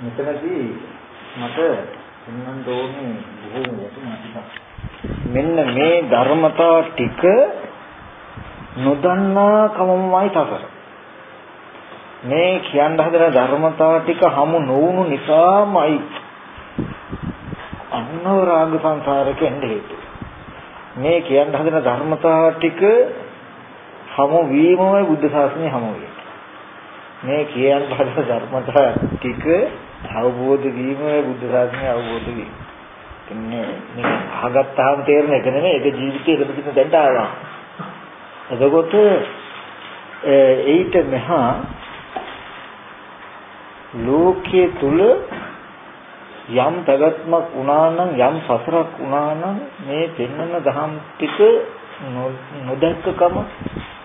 මෙතනදී මට එන්නන් ඕනේ බොහෝ වටිනා මෙන්න මේ ධර්මතා ටික නොදන්නා කමමයි තසර. මේ කියන්න හදන ධර්මතා ටික හමු නොවුණු නිසාමයි අන්නෝරාග සංසාරක එන්නේ හේතුව. මේ කියන්න හදන ධර්මතා ටික හමු වීමමයි බුද්ධ ශාසනය හමු වෙන්නේ. මේ කියන්න හදන ධර්මතා ටික අවබෝධ වීමමයි බුද්ධ ශාසනය අවබෝධ වීම. ඉන්නේ මේ අහගත්තාම තේරෙන එක නෙමෙයි ඒක ජීවිතේ ඉපදින දැන්ට ආවා. එතකොට ඒිට මෙහා ලෝකයේ තුල යම් පැවැත්මක් වුණා නම් යම් සසරක් වුණා නම් මේ පෙන්වන දහම් ටික නොදැක්කකම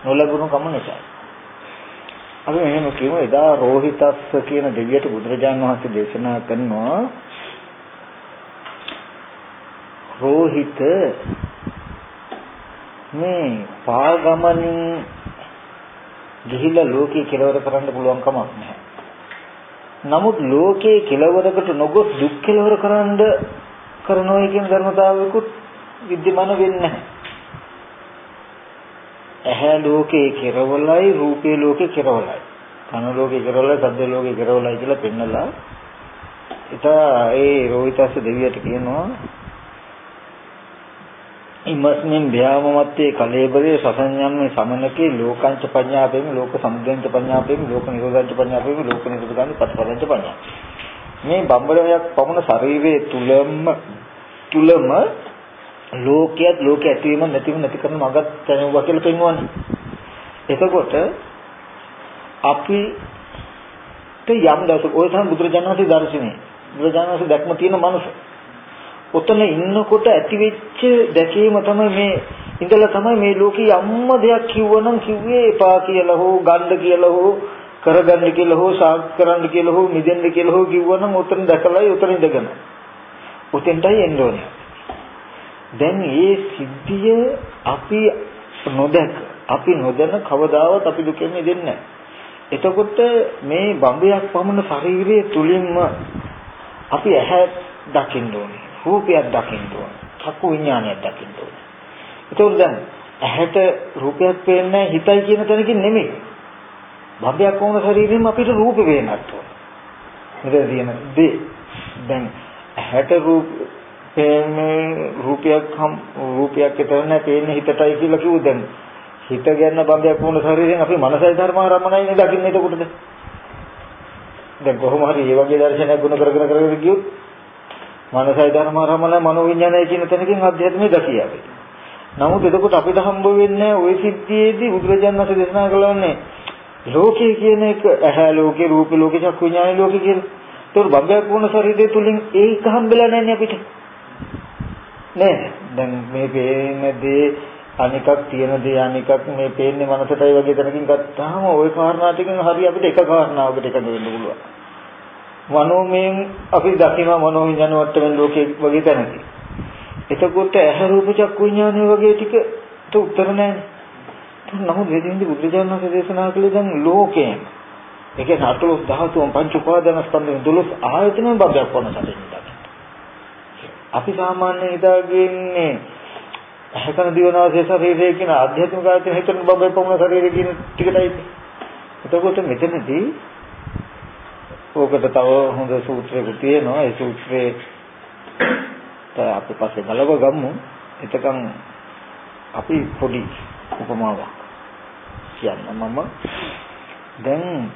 නොලැබුණුකම නිසා. අපි මෙහෙම කියමු එදා රෝහිතස්ස කියන දෙවියට බුදුරජාන් වහන්සේ දේශනා කරනවා රෝහිත මේ පාගමනින් ගිහිල්ලා ලෝකේ කෙලවර කරන්න පුළුවන් කමක් නැහැ. නමුත් ලෝකේ කෙලවරකට නොගොස් දුක් කෙලවර කරන්න කරනෝයි කියන ධර්මතාවයකුත් විද්‍යමාන වෙන්නේ නැහැ. ඇහැ ලෝකේ කෙරවලයි රූපේ ලෝකේ කෙරවලයි. කන ලෝකේ කෙරවලයි සද්ද ලෝකේ කෙරවලයි කියලා පෙන්නලා ඊට ඒ රෝහිතස්ස දෙවියට කියනවා ඉමස්මින් භ්‍යාමමත්තේ කලේබරේ සසඤ්ඤම්මේ සමනකේ ලෝකංච පඤ්ඤාපේමි ලෝක සමුදයන්ච පඤ්ඤාපේමි ලෝක නිරෝධංච පඤ්ඤාපේමි ලෝක නිරෝධංච පටිපදංච පඤ්ඤා මේ බම්බරයක් පමණ ශරීරයේ තුලම තුලම ලෝකයක් ලෝක ඇතිවීම නැතිවීම නැති කරන මගක් දැනුවා කියලා පෙන්වන්නේ එතකොට අපිට යම් දවසක ඔය තමයි බුදුරජාණන් වහන්සේ දර්ශනේ බුදුරජාණන් වහන්සේ දැක්ම තියෙන මනුස්සය ඔතන ඉන්නකොට ඇතිවෙච්ච දැකීම තමයි මේ ඉඳලා තමයි මේ ලෝකේ යම්ම දෙයක් කිව්වනම් කිව්වේ එපා කියලා හෝ ගන්න කියලා හෝ කරගන්න කියලා හෝ සාක් කරන්න කියලා හෝ මිදෙන්න කියලා හෝ කිව්වනම් උතන දැකලායි උතන ඉඳගෙන. උතෙන්ටයි එන්න ඕනේ. දැන් මේ සිද්ධිය අපි නොදැක අපි නොදැන කවදාවත් අපි දුකෙන් මිදෙන්නේ නැහැ. එතකොට මේ බඹයක් පමණ ශරීරයේ තුලින්ම අපි ඇහැ දකින්න ඕනේ. රූපයක් දකින්න ඕන. චක්කු විඥානයක් දකින්න ඕන. ඒකෝර දැන් ඇහැට රූපයක් පේන්නේ හිතයි කියන තැනකින් නෙමෙයි. භවයක් වුණ ශරීරෙම අපිට රූප පේන්නත් ඕන. මෙතන තියෙන දේ දැන් ඇහැට රූප පේන්නේ රූපයක් හම් රූපයක් විතර නෑ පේන්නේ හිතටයි කියලා කිව්ව දැන් හිත ගැන බම්බයක් වුණ ශරීරයෙන් අපි මනසයි ධර්මාරමණයි දකින්නේ එතකොටද දැන් කොහොම හරි මේ වගේ දර්ශනයක් ගුණ කරගෙන කරගෙන ගියොත් මනසයි ධර්ම රමල මනෝවිඤ්ඤාණය කියන තැනකින් අධ්‍යාත්මය දකිය අපි. නමුත් එතකොට අපිට හම්බ වෙන්නේ ওই සිද්ධියේදී බුදුරජාණන් වහන්සේ දේශනා කළානේ ලෝකේ කියන එක ඇහැ ලෝකේ රූප ලෝකේ චක්කු විඤ්ඤාණ ලෝකේ කියන. ඒතකොට බබ්බයක් වුණ ශරීරය තුලින් ඒක හම්බෙලා නැහැ අපිට. නේද? දැන් මේ පේනදී අනිකක් තියෙන දේ අනිකක් මේ පේන්නේ මනසටයි වගේ තැනකින් ගත්තාම ওই කාරණා ටිකෙන් හරි අපිට එක කාරණාවකට එකඟ වෙන්න පුළුවන්. මනෝමයෙන් අපි දකිනවා මනෝවිඤ්ඤාණ වට්ටමෙන් ලෝකයේ වගේ තැනක. එතකොට ඇහැ රූප චක්කු විඤ්ඤාණය වගේ ටිකට උත්තර නැහැ. නමුත් වේදින්දි බුදුරජාණන් වහන්සේ දේශනා කළේ දැන් ලෝකයෙන්. ඒ කියන්නේ අටලොස් ධාතුන් පංච උපාදාන ස්කන්ධ 12 ආයතනෙන් බබයක් වන සැටින් අපි සාමාන්‍ය හිතාගන්නේ ඇහැකන දිවනාසය ශරීරය කියන ආධ්‍යාත්මික ආයතන හිතන බබේ පොමුණ ශරීරය කියන ටිකටයි. එතකොට මෙතනදී ඕකට තව හොඳ සූත්‍රයක් තියෙනවා. ඒ සූත්‍රේ අපි පස්සේ බලව ගමු. එතකන් අපි පොඩි උපමාවක් කියන්න මම දැන්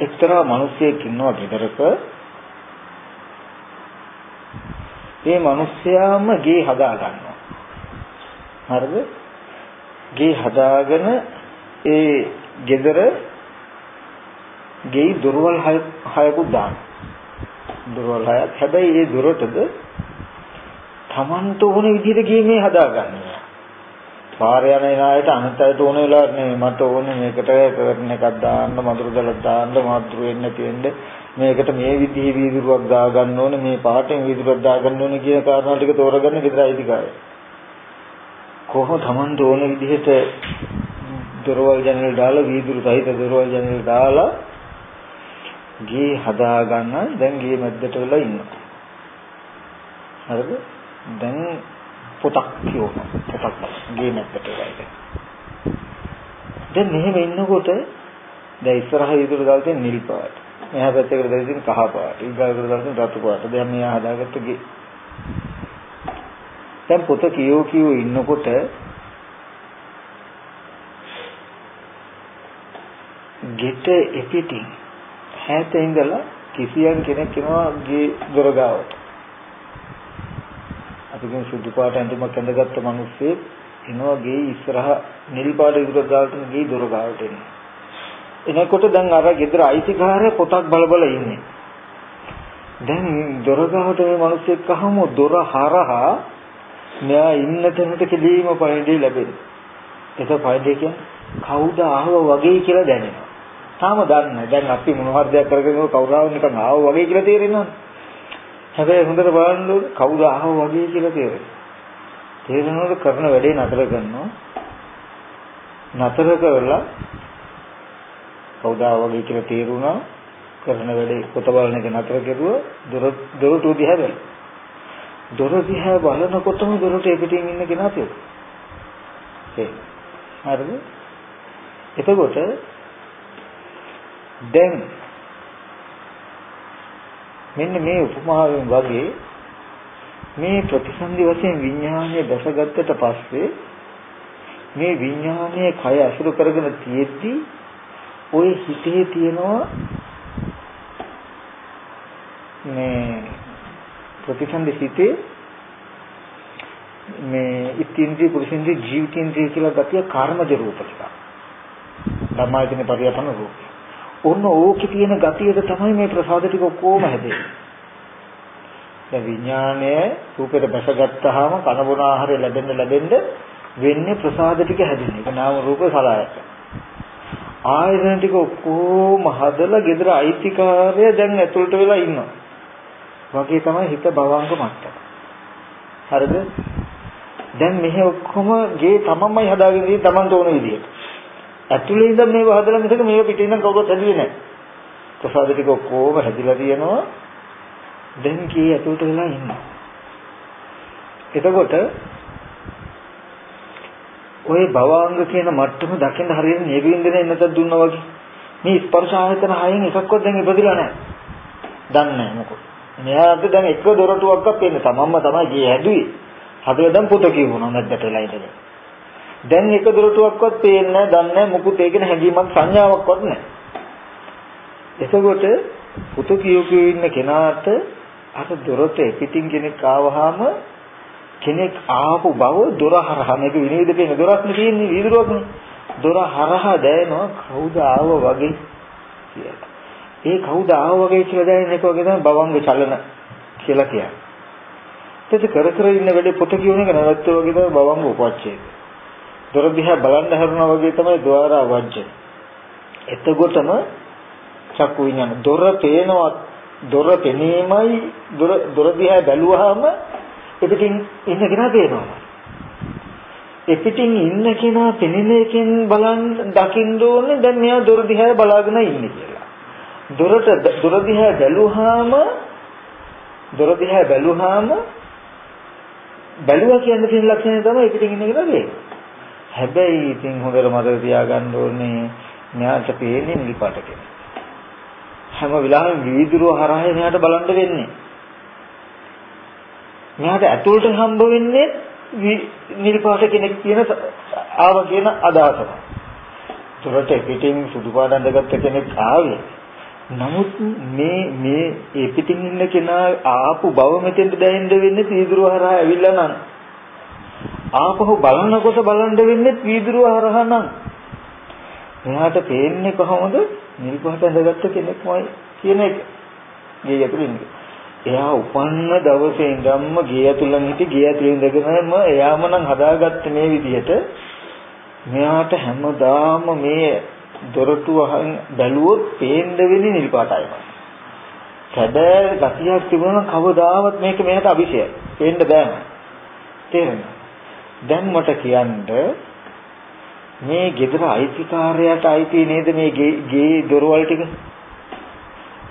එක්තරා මිනිසෙක් ඉන්නවා ගෙදරක ඒ මිනිස්යාම ගේ හදා ගන්නවා හරිද ගේ හදාගෙන ඒ ගෙදර ගෙයි දොරවල් හයකුත් දාන. දොරවල් හයක්. හැබැයි ඒ දොරටද Tamanට ඕන විදිහට ගේ මේ හදාගන්නවා. පාර යන එනායට අනිත් අයට ඕන වෙලාවට නෙමෙයි මට ඕනේ මේකට කරන එකක් දාන්න මధుර දලක් දාන්න මාතෘ වෙන්න තියෙන්න මේකට මේ විදිහේ වීදුරුවක් දාගන්න ඕනේ මේ පාටෙන් වීදුරුවක් දාගන්න ඕනේ කියන කාරණා ටික තෝරගන්න විතරයි අයිතිකාරය. කොහොම Tamanට ඕන විදිහට දොරවල් ජනේල දාලා වීදුරු සහිත දොරවල් ජනේල දාලා ගේ හදා ගන්න දැන් ගේ මැද්දට වෙලා ඉන්නවා. හරිද? දැන් පොතක් කියවනවා. පොතක් ගේ මැද්දට වෙලා ඉන්නේ. දැන් මෙහෙම ඉන්නකොට දැන් ඉස්සරහ ඉදිරියට දාලා තියෙන නිල් පාට. මෙහා පැත්තකට දාලා තියෙන කහ පාට. ඊගාකට දාලා තියෙන රතු පාට. දැන් මෙයා හදාගත්ත ගේ. දැන් පොත කියෝ කියෝ ඉන්නකොට ගෙට එපිටින් ඈත ඉඳලා කිසියම් කෙනෙක් එනවා ගේ දොර ගාවට. අපි කියන සුදු පාට ඇඳුමක් ඇඳගත්ත මිනිස්සෙක් එනවා ගේ ඉස්සරහ නිල් පාට ඉදිරියට දාලා ගේ දොර ගාවට එන්නේ. එනකොට දැන් අර ගෙදර අයිතිකාරය පොතක් බල බල ඉන්නේ. දැන් දොර ගාවට මේ මිනිස්සෙක් අහම දොර හරහා මෙයා ඉන්න තැනට කෙලීම පණිඩේ ලැබෙනවා. ඒක පණිඩේ කියන්නේ කවුද ආව වගේ කියලා දැනෙනවා. තාම දන්නේ නැහැ. දැන් අපි මොන හරි දෙයක් කරගෙන කවුරුහාව නිකන් ආව වගේ කියලා තේරෙනවනේ. හැබැයි හොඳට බලන්න ඕනේ කවුද ආව වගේ කියලා තේරෙනවා. තේරෙනකොට කරන වැඩේ නතර කරනවා. නතර කරලා කවුද ආව වගේ කියලා තේරුණා. කරන වැඩේ පොත බලන එක නතර කරුවා. දොර දොරටු දිහා බැලුවා. දොර දිහා බලනකොටම දොරට පිටින් ඉන්න කෙනා තේරෙනවා. ඒ හරිද? එතකොට දැන් මෙන්න මේ උපමාවෙන් වගේ මේ ප්‍රතිසන්දි වශයෙන් විඥානය දැසගත්තට පස්සේ මේ විඥානයේ කය අසුරු කරගෙන තියෙද්දි ওই හිතේ තියෙනවා මේ ප්‍රතිසන්දි හිතේ මේ ඉත්ත්‍ින්ද්‍රිය පුරුෂින්ද්‍රිය ජීවිතින්ද්‍රිය කියලා ගතිය කර්මජ රූප ටික. ධම්මායතන පරියපන රූපය. ඔන්න ඕකේ තියෙන ගතියට තමයි මේ ප්‍රසාද ටික ඔක්කොම හැදෙන්නේ. දැන් විඥානය රූපයට බැසගත්තාම කන බොන ආහාරය ලැබෙන්න ලැබෙන්න වෙන්නේ ප්‍රසාද ටික හැදෙන්නේ. ඒක නාම රූප සලආයත. ආයතන ටික ඔක්කොම හදලා gedara අයිතිකාරය දැන් ඇතුළට වෙලා ඉන්නවා. වගේ තමයි හිත භවංග මට්ටම. හරිද? දැන් මෙහි ඔක්කොම ගේ තමන්මයි හදාගෙන ඉන්නේ තමන්ට ඕන විදියට. ඇතුලේ ඉඳන් මේව හදලා මිසක මේව පිටින් ඉඳන් කවුරුත් හැදුවේ නැහැ. ප්‍රසාද ටික ඔක්කොම හැදිලා තියෙනවා. දැන් කී ඇතුලට වෙලා ඉන්නවා. එතකොට ඔය භවාංග කියන මට්ටම දකින්න හරියට නිවින්දන එන්නතක් දුන්නා වගේ. මේ ස්පර්ශ ආයතන හයෙන් එකක්වත් දැන් ඉපදිලා නැහැ. දන්නේ නැහැ මොකද. මෙයාට දැන් එක දොරටුවක්වත් පේන්නේ තමන්ම තමයි ගියේ හැදුවේ. හදලා දැන් පොත කියවනවා නැද්දට වෙලා ඉඳලා. දැන් එක දොරටුවක්වත් පේන්නේ නැහැ, දන්නේ නැහැ, මුකුත් ඒකන හැඟීමක් සංඥාවක්වත් නැහැ. එතකොට පුතු කියෝ කියෝ ඉන්න කෙනාට අර දොරට පිටින් කෙනෙක් ආවහම කෙනෙක් ආපු බව දොර හරහා මේක විනීද පේන දොරක් නේ තියෙන්නේ වීදුරුවක් නේ. දොර හරහා දැනෙනවා කවුද ආව වගේ කියලා. ඒ කවුද ආව වගේ කියලා දැනෙන එක වගේ තමයි භවංග චලන කියලා කියන්නේ. ඒත් කර කර ඉන්න වෙලේ පොත කියවන එක නැවතුව වගේ තමයි භවංග උපච්ඡේද. දොර දිහා බලන්න හරනවා වගේ තමයි ద్వාර වජ්‍ය. එතකොටම චක්කු විඤ්ඤාණ දොර පේනවා දොර පෙනීමයි දොර දොර දිහා බැලුවාම එපිටින් ඉන්න කෙනා පේනවා. එපිටින් ඉන්න කෙනා පෙනෙන එකෙන් බලන් දකින්න ඕනේ දැන් මෙයා දොර දිහා බලාගෙන ඉන්නේ කියලා. දොරට දොර දිහා බැලුවාම දොර දිහා බැලුවාම බැලුවා කියන තියෙන ලක්ෂණය තමයි එපිටින් ඉන්න කෙනා පේන්නේ. හැබැයි ඉතින් හොඳට මතක තියාගන්න ඕනේ මෙයාට පේන්නේ නිල් පාට කෙනෙක්. හැම වෙලාවෙම වීදුරුව හරහා මෙයාට බලන්න වෙන්නේ. මෙයාට ඇතුළට හම්බ වෙන්නේ නිල් පාට කෙනෙක් කියන ආව කියන අදහසම. ඒකට පිටින් සුදු පාට අඳගත්ත කෙනෙක් ආවේ. නමුත් මේ මේ ඒ පිටින් ඉන්න කෙනා ආපු බව මෙතෙන්ට දැනෙන්න වෙන්නේ වීදුරුව හරහා ඇවිල්ලා නම් ආපහු බලනකොට බලන්න වෙන්නේ වීදුරුව හරහා නම් මෙයාට පේන්නේ කොහොමද නිල් පාට ඇඳගත්ත කෙනෙක්මයි කියන එක. ගේ ඇතුළේ එයා උපන්න දවසේ ඉඳන්ම ගේ ඇතුළෙන් හිටි ගේ ඇතුළේ ඉඳගෙනම එයාම නම් හදාගත්තේ මේ විදිහට මෙයාට හැමදාම මේ දොරටුව බැලුවොත් පේන්න වෙන්නේ නිල් පාටයිමයි. සැබෑ ගතියක් තිබුණා නම් කවදාවත් මේක මෙයාට අවිෂය. පේන්න බෑම. තේරෙනවද? දැන් මට කියන්න මේ ගෙදර අයිතිකාරයාට අයිති නේද මේ ගේ දොරවල් ටික?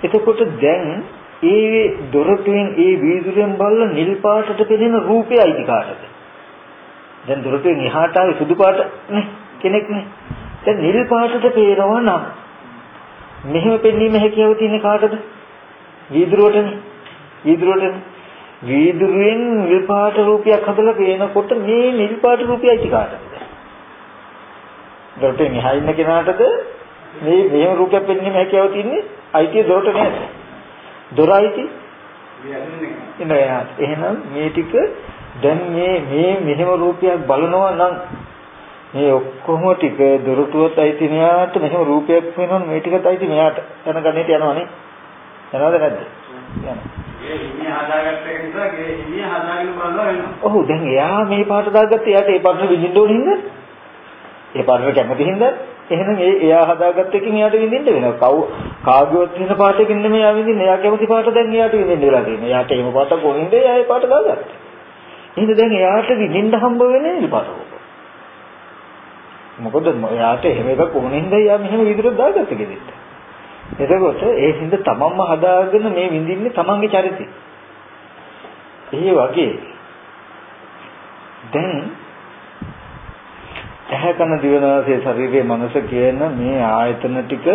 එතකොට දැන් ඒ දොරටුවෙන් ඒ වීදුරෙන් බලලා නිල් පාටට පෙනෙන රූපය අයිති කාටද? දැන් දොරටුවෙන් එහාට ආවේ සුදු පාට නේ කෙනෙක් නේ. දැන් නිල් පාටට පේනවා නම් මෙහෙම පෙන්වීම හැකියාව තියෙන කාටද? වීදුරුවටනේ. වීදුරුවටනේ. වීදුරුවෙන් නිල් පාට රූපයක් හදලා පේනකොට මේ නිල් පාට රූපය අයිති කාටද? දොරටුවෙන් එහා ඉන්න කෙනාටද මේ මෙහෙම රූපයක් පෙන්වීම හැකියාව තියෙන්නේ අයිතිය දොරට නේද? දොර අයිති? නෑ. එහෙනම් මේ ටික දැන් මේ මේ මෙහෙම රූපයක් බලනවා නම් මේ ඔක්කොම ටික දොරටුවත් අයිති මෙයාට මෙහෙම රූපයක් වෙනවනේ මේ ටිකත් අයිති මෙයාට. යන ගණේට යනවනේ යනවද නැද්ද? යනවා ඔව් දැන් එයා මේ පාට දාගත්ත එයාට ඒ පාට විඳින්න ඕනේ හින්දා ඒ පාටට කැමති හින්දා එහෙනම් ඒ එයා හදාගත්ත එකකින් එයාට විඳින්න වෙනවා. කව් කාගේවත් වෙන පාටකින් නෙමෙයි එයා විඳින්නේ. එයා කැමති පාට දැන් එයාට විඳින්න වෙලා තියෙනවා. එයාට එහෙම පාටක් කොහෙන්ද එයා ඒ පාට දාගත්තා එහෙනම් දැන් එයාට විඳින්න හම්බ වෙන්නේ ඒ පාට මොකද එයාට එහෙම එකක් කොහොනින්ද එයා මෙහෙම විදිහට දාගත්ත ගෙදෙට්ට. එතකොට ඒ හින්ද තමන්ම හදාගෙන මේ විඳින්නේ තමන්ගේ චරිතය. ඒ වගේ දැන් ඇහැ කන දිවනාසය ශරීරයේ මනස කියන මේ ආයතන ටික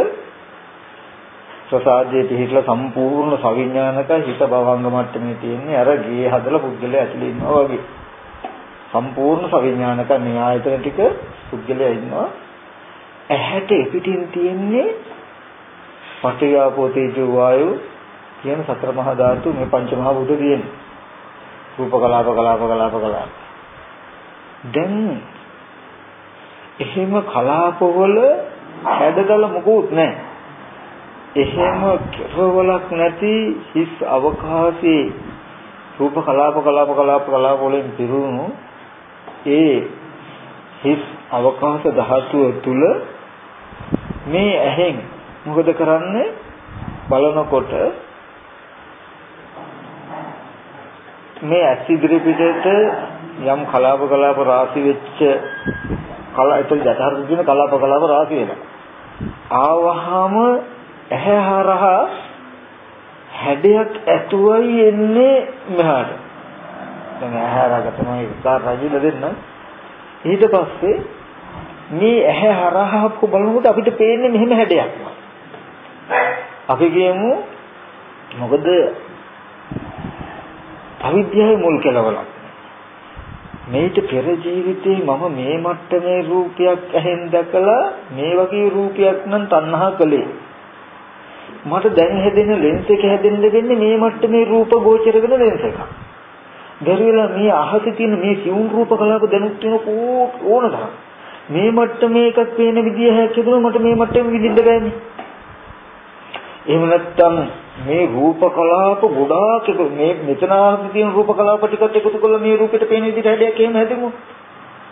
ප්‍රසාදයේ පිහිట్లా සම්පූර්ණ සවිඥානික හිත භවංග මට්ටමේ තියෙන්නේ අර ගේ හදලා පුද්ගලයා ඇතුලේ ඉන්නවා වගේ. සම්පූර්ණ සවිඥානික මේ ආයතන ටික පුද්ගලයා ඉන්නවා. ඇහැට පිටින් තියෙන්නේ පටිඝාපෝ තේජෝ වායු කියන සතර මහා ධාතු මේ පංච මහා බුදු තියෙන්නේ. රූප කලාප කලාප කලාප කලාප. දැන් එහෙම කලාපවල හැඩතල මොකුත් නැහැ. එහෙම කෙරවලක් නැති හිස් අවකාශයේ රූප කලාප කලාප කලාප කලාප වලින් පිරුණු ඒ හිස් අවකාශ ධාතුව තුල මේ ඇහෙන් මොකද කරන්නේ බලනකොට මේ ඇස් ඉදිරි පිටට යම් කලාප කලාප රාශි වෙච්ච කලා ඒතල් යථාර්ථ කියන කලාප කලාප රාශි වෙනවා ආවහම ඇහැ හරහා හැඩයක් ඇතුවයි එන්නේ මෙහාට දැන් ඇහැ හරහා තමයි උදාර රජුල දෙන්න ඊට පස්සේ මේ ඇහැ හරහා බලනකොට අපිට පේන්නේ මෙහෙම හැඩයක්. අපි කියමු මොකද අවිද්‍යාවේ මුල් කෙලවලක්. මේට පෙර ජීවිතේ මම මේ මට්ටමේ රූපයක් ඇහෙන් දැකලා මේ වගේ රූපයක් නම් තණ්හා කළේ. මට දැන් හැදෙන ලෙන්ස් එක හැදෙන්න වෙන්නේ මේ මට්ටමේ රූප ගෝචර වෙන ලෙන්ස් එකක්. බැරිලා මේ අහසේ තියෙන මේ සිවුම් රූප කලාප දැනුත් වෙන ඕන තරම්. මේ මට්ටමේ එකක් පේන විදිය හැකියදුන මට මේ මට්ටමේ විඳින්න බෑනේ. එහෙම නැත්තම් මේ රූප කලාප ගොඩාක් එක මේ මෙතන ආදී තියෙන රූප කලාප ටිකත් එකතු කරලා මේ රූපෙට පේන විදිහට හැඩයක් එහෙම හැදෙමු.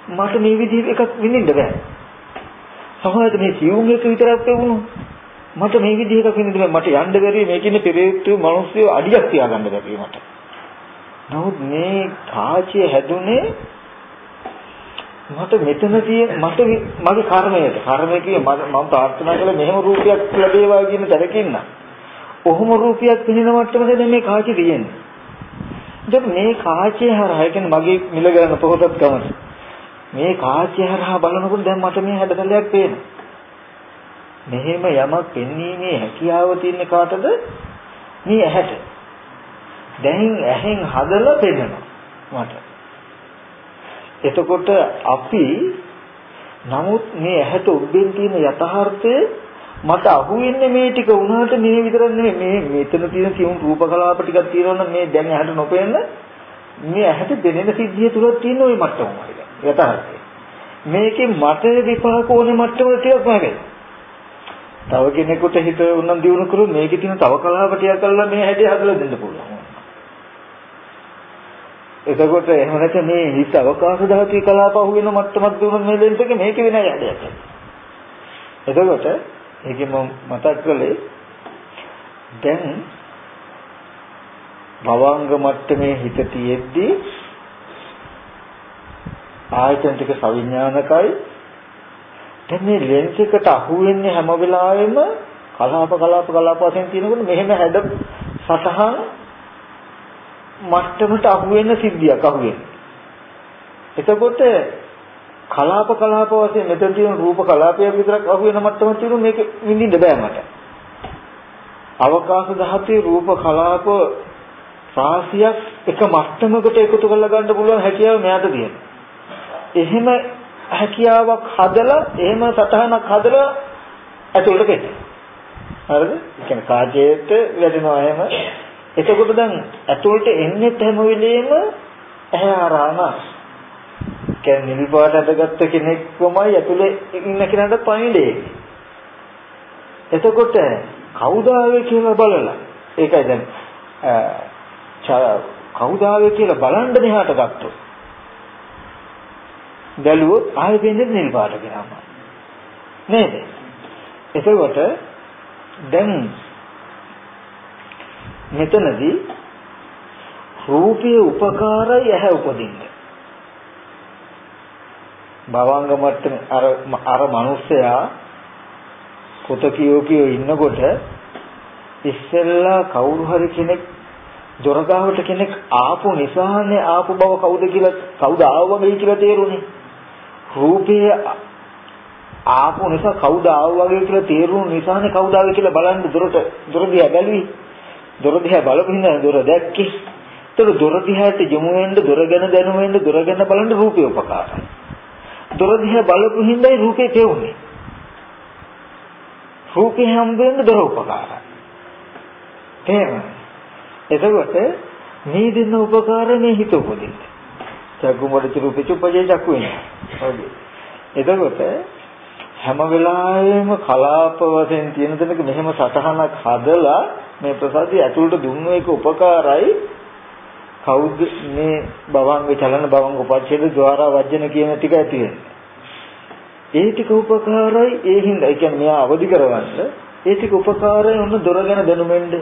මට මේ විදිහ එකක් විඳින්න බෑ. සමහරවිට මේ සිවුම් එක විතරක් පෙවුණු මට මේ විදිහ එකක් විඳින්න බෑ. මට යන්න බැරි මේකින්නේ පෙරේතු මිනිස්සු අඩියක් තියාගන්න බැරි මට. නමුත් මේ කාචය හැදුනේ මට මෙතන තියෙන මට මගේ කර්මයට කර්මය කියේ මම ප්‍රාර්ථනා කළේ මෙහෙම රූපයක් ලැබේවා කියන තරකින්න. ඔහොම රූපයක් පිළින මට්ටමද මේ කාචය තියෙන්නේ. දැන් මේ කාචය හරහා කියන්නේ මගේ මිල ගන්න පොහොසත් කමන. මේ කාචය හරහා බලනකොට දැන් මට මේ හැඩතලයක් පේනවා. මෙහෙම යමක් පෙන්වීමේ හැකියාව තියෙන කාටද? මේ ඇහැට. දැන් ඇහෙන් හදලා පෙන්නනවා මට. එතකොට අපි නමුත් මේ ඇහැට උඩින් තියෙන යථාර්ථය මට අහුවෙන්නේ මේ ටික වුණාට මේ විතරක් නෙමෙයි මේ මෙතන තියෙන සියුම් රූප කලාප ටිකක් තියෙනවනම් මේ දැන් ඇහැට නොපෙනෙන මේ ඇහැට දැනෙන සිද්ධිය තුලක් තියෙන ওই මට්ටමයි යථාර්ථය. මේකේ මට විපාක ඕනේ මට්ටම ටිකක් නැහැ. තව කෙනෙකුට හිත උනන් දිනු කරු මේකේ තියෙන තව කලාප ටිකක් කරලා මේ හැටි හදලා දෙන්න පුළුවන්. එතකොට එහෙම නැත්නම් මේ හිත අවකාශ ධාතුවේ කලාප අහු වෙන මට්ටමක් දුන්නොත් මේ ලෙන්ස් එක මේක වෙන යඩයක්. එතකොට ඒකෙන් මම මතක් කළේ දැන් භවංග මට්ටමේ හිත තියෙද්දි ආයතන ටික සවිඥානිකයි දැන් මේ ලෙන්ස් එකට අහු වෙන්නේ හැම වෙලාවෙම කලාප කලාප කලාප වශයෙන් තියෙනකොට මෙහෙම හැඩ සතහන් මට්ටමට අහු වෙන සිද්ධියක් අහු වෙන්නේ. එතකොට කලාප කලාප වශයෙන් මෙතන තියෙන රූප කලාපයක් විතරක් අහු වෙන මට්ටමක් තියෙනවා මේක විඳින්න බෑ මට. අවකාශ ධාතුවේ රූප කලාප රාශියක් එක මට්ටමකට එකතු කරලා ගන්න පුළුවන් හැකියාව මෙයාට තියෙනවා. එහෙම හැකියාවක් හදලා එහෙම සතහනක් හදලා ඇතුළට දෙන්න. හරිද? ඒ කියන්නේ කාජයට වැටෙනවා එහෙම. එතකොට දැන් ඇතුළට එන්නේ හැම වෙලෙම ඇහැ ආරාම. කියන්නේ නිල් පාට අදගත්ත කෙනෙක්වමයි ඇතුළේ ඉන්න කෙනාට පණිඩේ. එතකොට කවුද ආවේ කියලා බලලා ඒකයි දැන් කවුද ආවේ කියලා බලන්න මෙහාට ගත්තොත් බැලුවොත් ආයෙ වෙන්නේ නිල් පාට කෙනාම නේද එතකොට දැන් මෙතනදී රූපයේ උපකාරයි ඇහැ උපදින්න. භවංග මට්ටමේ අර අර මිනිස්සයා පොත කියෝ කියෝ ඉන්නකොට ඉස්සෙල්ලා කවුරු හරි කෙනෙක් දොරගාවට කෙනෙක් ආපු නිසානේ ආපු බව කවුද කියලා කවුද ආවගේ කියලා තේරුනේ. රූපේ ආපු නිසා කවුද ආවගේ කියලා තේරුණු නිසානේ කවුද ආවේ කියලා බලන්න දොරට දොර දිහා බැලුවේ දොර දිහා බලපු හින්දා දොර දැක්කේ. ඒතර දොර දිහාට යමු වෙන්න දොර ගැන දැනුම වෙන්න දොර ගැන බලන්න රූපේ උපකාරයි. දොර දිහා බලපු හින්දායි රූපේ තේරුනේ. රූපේ හම්බ වෙන්න දොර උපකාරයි. තේරෙනවද එතකොට මේ දෙන්න උපකාරය මේ හිත උපදින්න. චක්කු මොඩච රූපේ චුප්පජේ චක්කු වෙනවා. එතකොට හැම වෙලාවෙම කලාප වශයෙන් තියෙන තැනක මෙහෙම සටහනක් හදලා මේ ප්‍රසාදය ඇතුළට දුන්න එක උපකාරයි. කවුද මේ භවංග චලන භවංග උපච්ඡේද ద్వාරා වජ්ජන කියන ටික ඇති ඒ ටික උපකාරයි ඒ හින්දා. ඒ කියන්නේ මෙයා අවදි කරවන්න ඒ ටික උපකාරයි උන්න දොර ගැන දැනුමෙන්ද?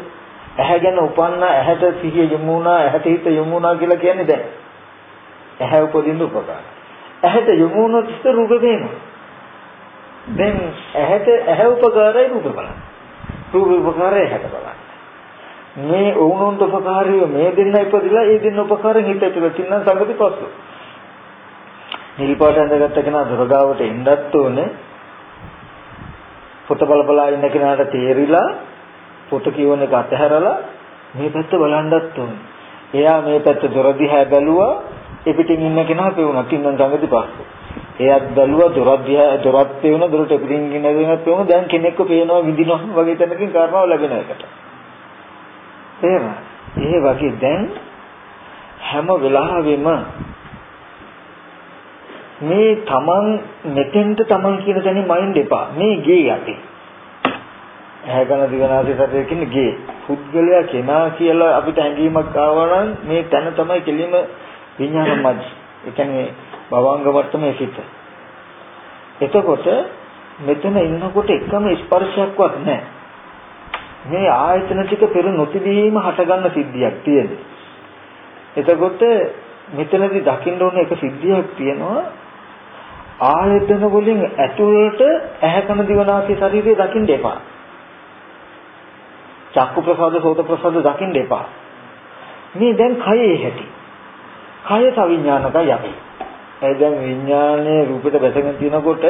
ඇහැ ගැන උපන්න ඇහැට සිහිය යොමු වුණා ඇහැට හිත යොමු වුණා කියලා කියන්නේ දැන්. ඇහැ උපදින්න උපකාරයි. ඇහැට යොමු වුණොත් ඉත රූප පේනවා. දැන් ඇහැට ඇහැ උපකාරයි රූප බලන්න. රූප උපකාරය ඇහැට බලන්න. මේ වුණොන්ට උපකාරය මේ දෙන්න ඉපදිලා ඒ දෙන්න උපකාරයෙන් හිත ඇතුළත ඉන්න සංගති පස්සු නිල් පාට ඇඳගත්ත කෙනා දොරගාවට එන්නත් ඕනේ පොත බල බලා ඉන්න කෙනාට තේරිලා පොත කියවන එක අතහැරලා මේ පැත්ත බලන්නත් ඕනේ. එයා මේ පැත්ත දොර දිහා බැලුවා ඒ පිටින් ඉන්න කෙනා පෙවුණා. කින්නන් ගඟදි පස්සේ. එයාත් බැලුවා දොර දිහා දොරත් පෙවුණා දොරට පිටින් ඉන්න දෙනත් පෙවුණා. දැන් කෙනෙක්ව පේනවා විඳිනවා වගේ තැනකින් කාරණාව ලැබෙන එකට. තේරෙනවද? ඒ වගේ දැන් හැම වෙලාවෙම මේ තමන් මෙතෙන්ට තමන් කියන තැනින් මයින්ඩ් එපා. මේ ගේ යටි. ඇහැ කන දිවනාසය සතේ කියන්නේ ගේ. පුද්ගලයා කෙනා කියලා අපිට හැඟීමක් ආවනම් මේ තැන තමයි කෙලිම විඥාන මජ්. ඒ කියන්නේ භවංග මට්ටමේ සිට. එතකොට මෙතන ඉන්නකොට එකම ස්පර්ශයක්වත් නැහැ. මේ ආයතන ටික පෙර නොතිබීම හටගන්න සිද්ධියක් තියෙනවා. එතකොට මෙතනදී දකින්න ඕන එක සිද්ධියක් තියෙනවා ආයතන වලින් ඇතුළට ඇහැ කන දිවනාසය ශරීරය දකින්න එපා. චක්කු ප්‍රසාද සෝත ප්‍රසාද දකින්න එපා. මේ දැන් කයේ හැටි. කය සවිඥානිකයි අපි. ඒ දැන් විඥානයේ රූපෙට බැසගෙන තිනකොට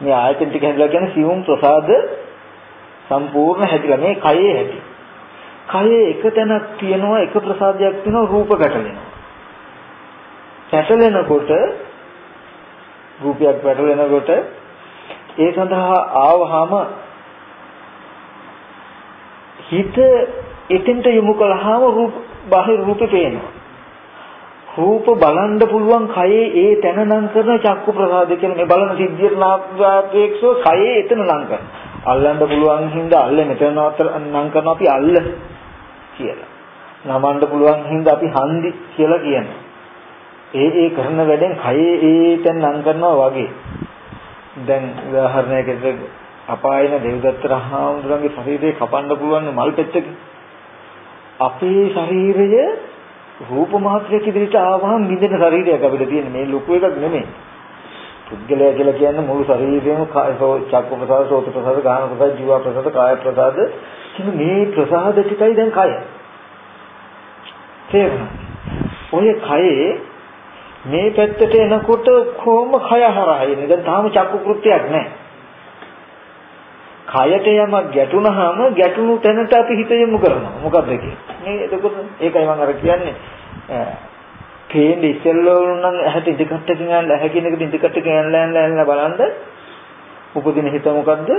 මේ ආයතන ටික හැදලා කියන්නේ සිවුම් ප්‍රසාද සම්පූර්ණ හැදිලා මේ කයේ හැටි. කයේ එක තැනක් තියෙනවා එක ප්‍රසාදයක් තියෙනවා රූප ගැටලෙනවා. ගැටලෙනකොට රූපයක් ගැටලෙනකොට ඒ සඳහා ආවහම හිත එතෙන්ට යොමු කළාම රූප බාහිර රූපේ පේනවා. රූප බලන්න පුළුවන් කයේ ඒ තැන නම් කරන චක්කු ප්‍රසාද කියන මේ බලන සිද්ධියට නාපේක්ෂව කයේ එතන නම් කරන. අල්ලන්න පුළුවන් හින්දා අල්ල මෙතන නම් කරන අපි අල්ල කියලා. නමන්න පුළුවන් හින්දා අපි හන්දි කියලා කියනවා. ඒ ඒ කරන වැඩෙන් කයේ ඒ තැන නම් කරනවා වගේ. දැන් උදාහරණයකට අපායන දෙව්දත්ත රහාමුදුරන්ගේ ශරීරය කපන්න පුළුවන් මල් පෙත්තකින්. අපේ ශරීරය රූප මාත්‍රයක් ඉදිරියට ආවහම මිදෙන ශරීරයක් අපිට තියෙන මේ ලොකු එකක් නෙමෙයි. පුද්ගලයා කියලා කියන්නේ මුළු ශරීරයම චක්ක ප්‍රසාද, සෝත ප්‍රසාද, ගාන ප්‍රසාද, ජීව ප්‍රසාද, කාය ප්‍රසාද කියන මේ ප්‍රසාද ටිකයි දැන් කය. තේරුණා? ඔය කයේ මේ පැත්තට එනකොට කොහොම කය හරහා එන්නේ? දැන් තාම චක්කු කෘත්‍යයක් නැහැ. කයට යමක් ගැටුණාම ගැටුණු තැනට අපි හිත යොමු කරනවා. මොකද්ද මේ එතකොට ඒකයි මම අර කියන්නේ පේන්නේ ඉස්සෙල්ලෝ නම් ඇහැට ඉදිකට්ටකින් යන ඇහැ කියන එකට ඉදිකට්ටකින් යන ලෑන් බලන්න උපදින හිත මොකද්ද?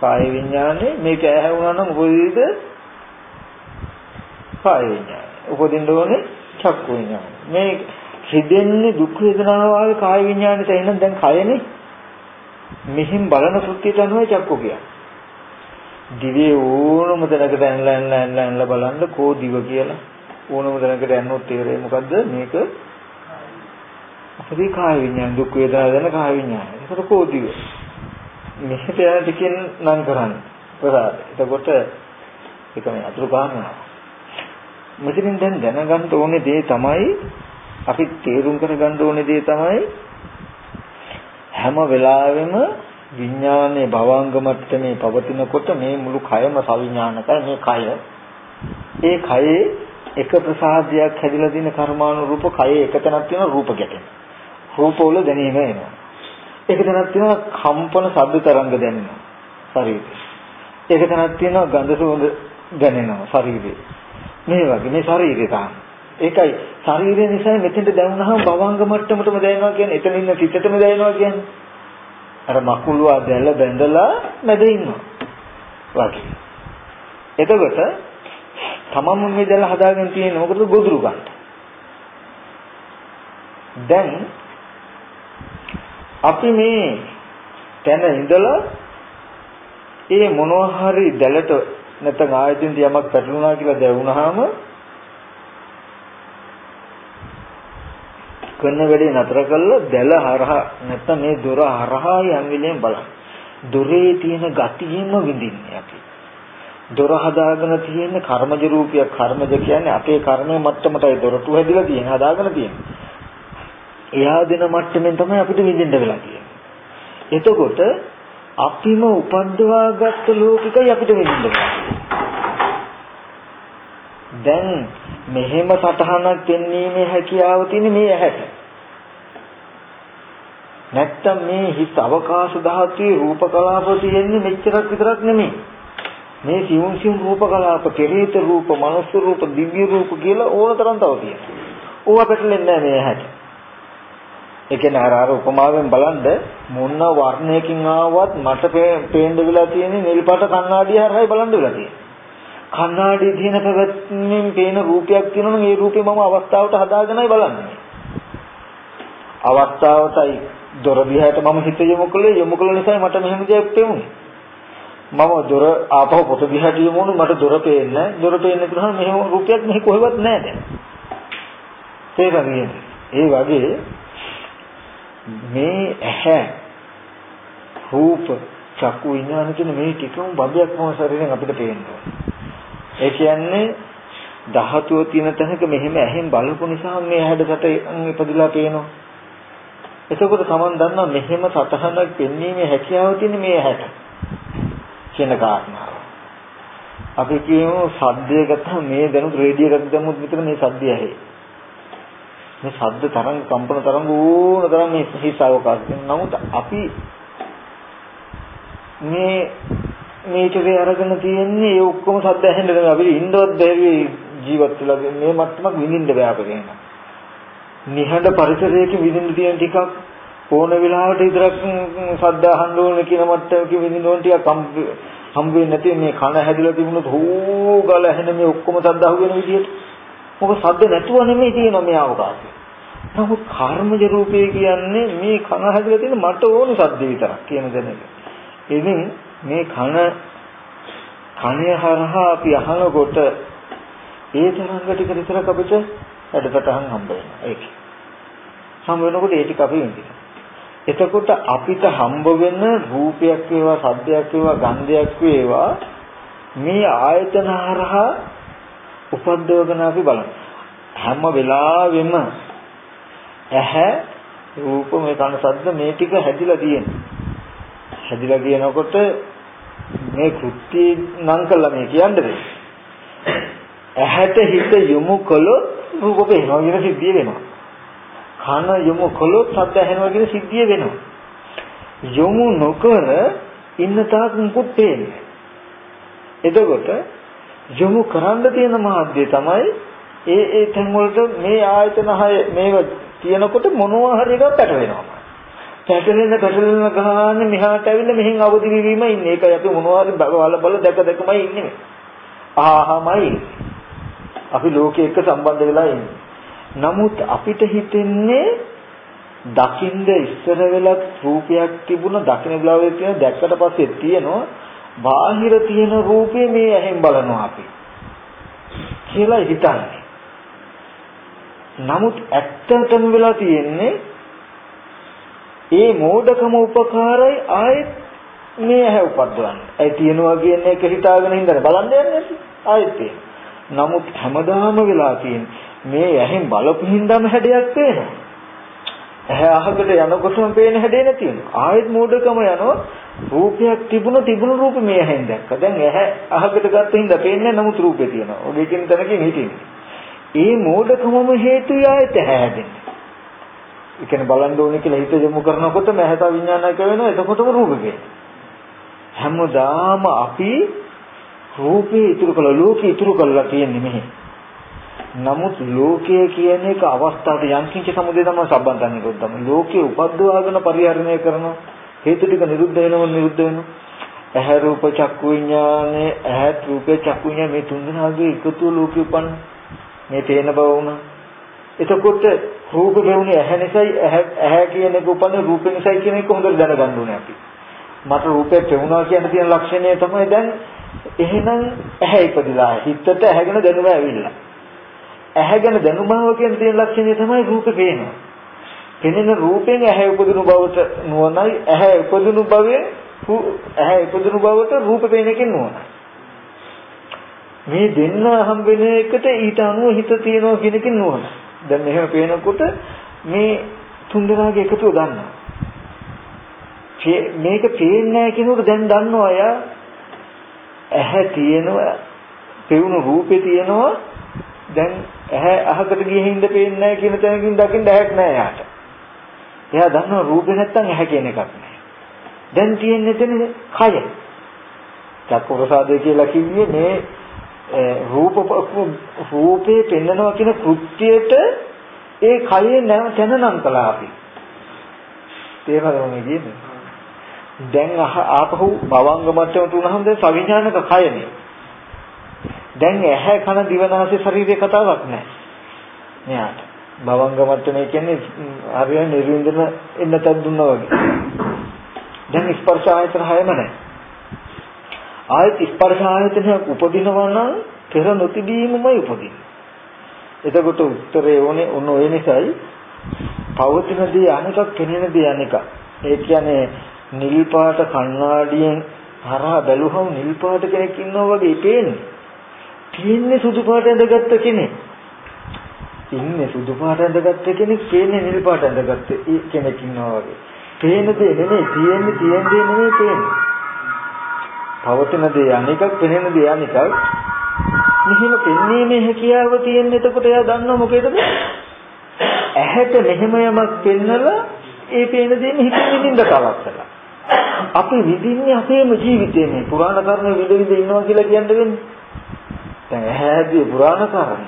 කාය විඥානේ මේක ඇහැ වුණා නම් උපදිනද? කාය විඥානේ. උපදින්න ඕනේ චක්කු විඥානේ. මේ හිතෙන්නේ දුක් වේදනාව ආවේ කාය විඥානෙට එනම් දැන් කයනේ. මෙහින් බලන සුත්තියට අනුවයි චක්කු කියන්නේ. දිවේ ඕනම තැනකට ඇනලා ඇනලා ඇනලා ඇනලා බලන්න කෝ දිව කියලා ඕනම තැනකට ඇන්නොත් තේරෙයි මොකද්ද මේක අපේ කාය විඤ්ඤාණ දුක් වේදනා දැන කාය විඤ්ඤාණ. ඒකට කෝ දිව. මෙහෙට යන ටිකෙන් නම් කරන්නේ. ප්‍රසාද. එතකොට ඒක මේ අතුරු කාරණා. මෙතනින් දැන් දැනගන්න ඕනේ දේ තමයි අපි තේරුම් කරගන්න ඕනේ දේ තමයි හැම වෙලාවෙම විඥානයේ භවංග මට්ටමේ පවතිනකොට මේ මුළු කයම සවිඥානිකයි මේ කය. ඒ කයේ එක ප්‍රසාදයක් හැදිලා දින කර්මානුරූප කයේ එක තැනක් තියෙන රූප ගැටෙන. රූපවල දැනීම එනවා. එක තැනක් තියෙන කම්පන ශබ්ද තරංග දැනෙනවා. ශරීරේ. එක තැනක් තියෙන ගන්ධ සුවඳ දැනෙනවා ශරීරේ. මේ වගේ මේ ශරීරේ තාම. ඒකයි ශරීරය නිසා මෙතෙන්ට දැනුනහම භවංග මට්ටමටම දැනෙනවා කියන්නේ එතන ඉන්න සිතටම දැනෙනවා කියන්නේ. අර මකුළුවා දැල්ල බැඳලා මැද ඉන්නවා. වගේ. එතකොට තමන්ම මේ දැල්ල හදාගෙන තියෙන මොකටද ගොදුරු ගන්න. දැන් අපි මේ තැන ඉඳලා ඒ මොනවා හරි දැලට නැත්නම් ආයතෙන් යමක් පැටලුණා කියලා දැවුනහම කරන වැඩේ නතර කළා දැල හරහා නැත්නම් මේ දොර හරහා යම් වෙලෙන් බලන්න. දොරේ තියෙන ගතියෙම විඳින්නේ අපි. දොර හදාගෙන තියෙන කර්මජ රූපයක් කර්මජ කියන්නේ අපේ කර්මයේ මට්ටමටයි දොරටු හැදිලා තියෙන හදාගෙන තියෙන්නේ. එයා දෙන මට්ටමින් තමයි අපිට විඳින්න වෙලා තියෙන්නේ. එතකොට අපිම උපද්දවාගත්ත ලෝකිකයි අපිට විඳින්න වෙලා දැන් මෙහෙම සටහනක් පෙන්වීමේ හැකියාව තියෙන මේ ඇහැට. නැත්තම් මේ හිත අවකාශ ධාතුවේ රූප කලාප තියෙන්නේ මෙච්චරක් විතරක් නෙමෙයි. මේ සියුම් සියුම් රූප කලාප, කෙරේත රූප, මනුස්ස රූප, දිව්‍ය රූප කියලා ඕන තරම් තව තියෙනවා. ඕවා පැටලෙන්නේ නැහැ මේ ඇහැට. ඒ කියන්නේ අර අර උපමාවෙන් බලන්න මොන වර්ණයකින් ආවත් මට පේන්න වෙලා තියෙන්නේ නිල් පාට කණ්ණාඩිය හරහායි බලන්න වෙලා තියෙන්නේ. කණ්ණාඩියේ තියෙන පැවැත්මෙන් පේන රූපයක් තියෙනවා නම් ඒ රූපේ මම අවස්ථාවට හදාගෙනයි බලන්නේ. අවස්ථාවටයි දොර දිහාට මම හිත යොමු කළේ යොමු කළ නිසා මට මෙහෙම දෙයක් පෙමුනේ. මම දොර ආපහු පොත දිහාට යොමු වුණු මට දොර පේන්නේ දොර පේන්නේ කියලා මෙහෙම රූපයක් මෙහි කොහෙවත් නැහැ දැන්. තේරෙන්නේ. ඒ වගේ මේ ඇහැ රූප චක්කු විඥාන කියන මේ ටිකම බබයක් මොන ශරීරයෙන් අපිට පේනවා. ඒ කියන්නේ ධාතුව තියෙන තැනක මෙහෙම ඇහෙන් බලපු නිසා මේ හැඩසට ඉපදිලා පේනවා. එතකොට Taman දන්නා මෙහෙම සතහනක් පෙන්වීමේ හැකියාව තියෙන මේ ඇහැට කියන කාරණාව. අපි කියමු සද්දය ගත්තාම මේ දැනුත් රේඩියෝ එකක් දැම්මොත් විතර මේ සද්දය ඇහි. මේ ශබ්ද තරංග කම්පන තරංග ඕන තරම් මේ හිස් අවකාශ නමුත් අපි මේ මේකේ අරගෙන තියෙන්නේ ඒ ඔක්කොම සද්ද ඇහෙන්න නෙමෙයි අපිට ඉන්නවත් බැරි ජීවත් වෙලා මේ මට්ටමක් විඳින්න බෑ අපිට එහෙනම්. නිහඬ පරිසරයක විඳින්න තියෙන ටිකක් ඕන වෙලාවට විතරක් සද්ද අහන්න ඕන කියන මට්ටමක විඳින්න ඕන ටිකක් හම් වෙන්නේ නැති මේ කන හැදිලා තිබුණොත් හෝ ගල ඇහෙන මේ ඔක්කොම සද්ද අහුවෙන විදියට. මොකද සද්ද නැතුව නෙමෙයි තියෙන මේ අවකාශය. නමුත් කර්මජ රූපේ කියන්නේ මේ කන හැදිලා තියෙන මට ඕන සද්ද විතරක් කියන දැනක. ඉතින් මේ කන කණය හරහා අපි අහනකොට ඒ තරංග ටික විතරක් අපිට වැඩසටහන් හම්බ වෙනවා ඒක. හම්බ වෙනකොට ඒ ටික අපි විඳිනවා. එතකොට අපිට හම්බ වෙන රූපයක් වේවා සද්දයක් වේවා ගන්ධයක් වේවා මේ ආයතන හරහා උපද්දවගෙන අපි බලමු. හැම වෙලාවෙම ඇහැ රූප මේ කන ශබ්ද මේ ටික හැදිලා තියෙන්නේ. හැදිලා කියනකොට මේ කෘත්‍ය නම් කළා මේ කියන්නේ. ඇහැට හිත යොමු කළොත් රූප පේනවා කියන සිද්ධිය වෙනවා. කන යොමු කළොත් ශබ්ද ඇහෙනවා කියන සිද්ධිය වෙනවා. යොමු නොකර ඉන්න තාක් මුකුත් පේන්නේ. එතකොට යොමු කරන්න තියෙන මාධ්‍ය තමයි ඒ ඒ තැන් වලට මේ ආයතන හය මේව තියෙනකොට මොනවා හරි එකක් පැටවෙනවා. පැටලෙන පැටලෙන ගානේ මෙහාට ඇවිල්ලා මෙහෙන් අවදි වීම ඉන්නේ. ඒකයි අපි මොනවා හරි බල බල දැක දැකමයි ඉන්නේ. ආහමයි. අපි ලෝකෙ එක්ක සම්බන්ධ වෙලා ඉන්නේ. නමුත් අපිට හිතෙන්නේ දකින්ද ඉස්සර වෙලත් රූපයක් තිබුණ දකින්න බලාවේ තියෙන දැක්කට පස්සේ තියෙනවා බාහිර තියෙන රූපේ මේ ඇහෙන් බලනවා අපි කියලා හිතන්නේ. නමුත් ඇත්තටම වෙලා තියෙන්නේ ඒ මෝඩකම උපකාරයි ආයෙත් මේ ඇහැ උපද්දවන්න. ඒ තියනවා කියන එක හිතාගෙන ඉඳලා බලන්න යන්නේ ආයෙත් නමුත් හැමදාම වෙලා තියෙන්නේ මේ ඇහෙන් බලපු හින්දාම හැඩයක් පේනවා. ඇහැ අහකට යනකොටම පේන හැඩේ නැති වෙනවා. ආයෙත් මෝඩකම යනවා රූපයක් තිබුණ තිබුණු රූප මේ ඇහෙන් දැක්කා. දැන් ඇහැ අහකට ගත්ත හින්දා පේන්නේ නමුත් රූපේ තියෙනවා. ඔබේකින් තනකින් හිටින්නේ. ඒ මෝඩකමම හේතුයි ආයෙත් ඇහැ හැදෙන්නේ. ඒ කියන්නේ බලන්න ඕනේ කියලා හිත යොමු කරනකොට මහත විඥානයක වෙනවා එතකොටම රූපේ හැමදාම අපි රූපේ ඉතුරු කළ ලෝකේ ඉතුරු කළා කියන්නේ මෙහි නමුත් ලෝකය කියන එක අවස්ථාවට යන්කින්ච සමුදේ තමයි සම්බන්ධ නිරුද්ධම ලෝකේ උපද්දවාගෙන පරිහරණය කරන හේතු ටික නිරුද්ධ වෙනව නිරුද්ධ වෙනවා ඇහැ රූප චක්කු විඥානේ ඇහැ රූපේ චක්කු විඥානේ මේ තුන් දෙනාගේ එකතු ලෝකෙ උපන්න මේ තේන බව වුණා එතකොට රූප ගෙවුනේ ඇහැ නිසායි ඇහැ කියන එක උපන්නේ රූප නිසායි කියන එක හොඳට දැනගන්න ඕනේ අපි. මට රූපේ පෙවුනා කියන තියෙන ලක්ෂණය තමයි දැන් එහෙනම් ඇහැ ඉපදිලා හිතට ඇහැගෙන දැනුම ඇවිල්ලා. ඇහැගෙන දැනුමව කියන තියෙන ලක්ෂණය තමයි රූපේ පේනවා. පෙනෙන රූපෙන් ඇහැ උපදිනු බවට නුවණයි ඇහැ උපදිනු භවයෙන් ඇහැ උපදිනු බවට රූප පේන එකෙන් නුවණයි. මේ දෙන්න හම්බෙන එකට ඊට අනුව හිත තියනවා කියන එකෙන් නුවණයි. දැන් මෙහෙම පේනකොට මේ තුන්දෙනාගේ එකතුව ගන්නවා. මේක පේන්නේ නැහැ කියනකොට දැන් දන්නවා අය ඇහැ තියෙනවා පෙවුණු රූපේ තියෙනවා දැන් ඇහැ අහකට ගියේ හින්දා පේන්නේ නැහැ කියන තැනකින් දකින්න ඇහැක් නැහැ යාට. එයා දන්නවා රූපේ නැත්තම් ඇහැ කියන එකක් නැහැ. දැන් තියෙන්නේ එතන කය. චක්ක ප්‍රසාදය කියලා කිව්වේ මේ රූප රූපේ පෙන්නනවා කියන කෘත්‍යයට ඒ කයේ නැව තැනනම් කළා අපි. තේරෙනවද මේ කියන්නේ? දැන් ආපහු භවංග මට්ටමට උනහම දැන් සවිඥානික කයනේ. දැන් ඇහැ කන දිවනාසය ශරීරේ කතාවක් නැහැ. මෙයාට. භවංග මට්ටමේ කියන්නේ හරියට නිර්වින්දන එන්නතක් දුන්නා වගේ. දැන් ස්පර්ශ ආයතන හයම නැහැ. ආයත ස්පර්ශ ආයතනයක් උපදිනවා නම් පෙර නොතිබීමමයි උපදින්නේ. එතකොට උත්තරේ ඕනේ ඔන්න ඔය නිසායි පවතින දේ අනිකක් කෙනෙන දේ අනිකක්. ඒ කියන්නේ නිල් පාට කණ්ණාඩියෙන් හරහා බැලුවම නිල් පාට කෙනෙක් ඉන්නවා වගේ පේන්නේ. තියෙන්නේ සුදු පාට ඇඳගත්ත කෙනෙක්. ඉන්නේ සුදු පාට ඇඳගත්ත කෙනෙක් පේන්නේ නිල් පාට ඇඳගත්ත කෙනෙක් ඉන්නවා වගේ. පේන දේ නෙමෙයි තියෙන්නේ තියෙන දේ නෙමෙයි පේන්නේ. පවතින දේ අනිකක් පෙනෙන දේ අනිකක් මෙහෙම පෙන්වීමේ හැකියාව තියෙන එතකොට එයා දන්නව මොකේද ඇහැට මෙහෙම යමක් පෙන්නලා ඒ පේන දේ හිතින් විඳින්න කලස්සලා අපි විඳින්නේ අපේම ජීවිතේ මේ පුරාණ කර්ම විඳ විඳ ඉන්නවා කියලා කියන්න වෙන්නේ දැන් ඇහැදී පුරාණ කර්ම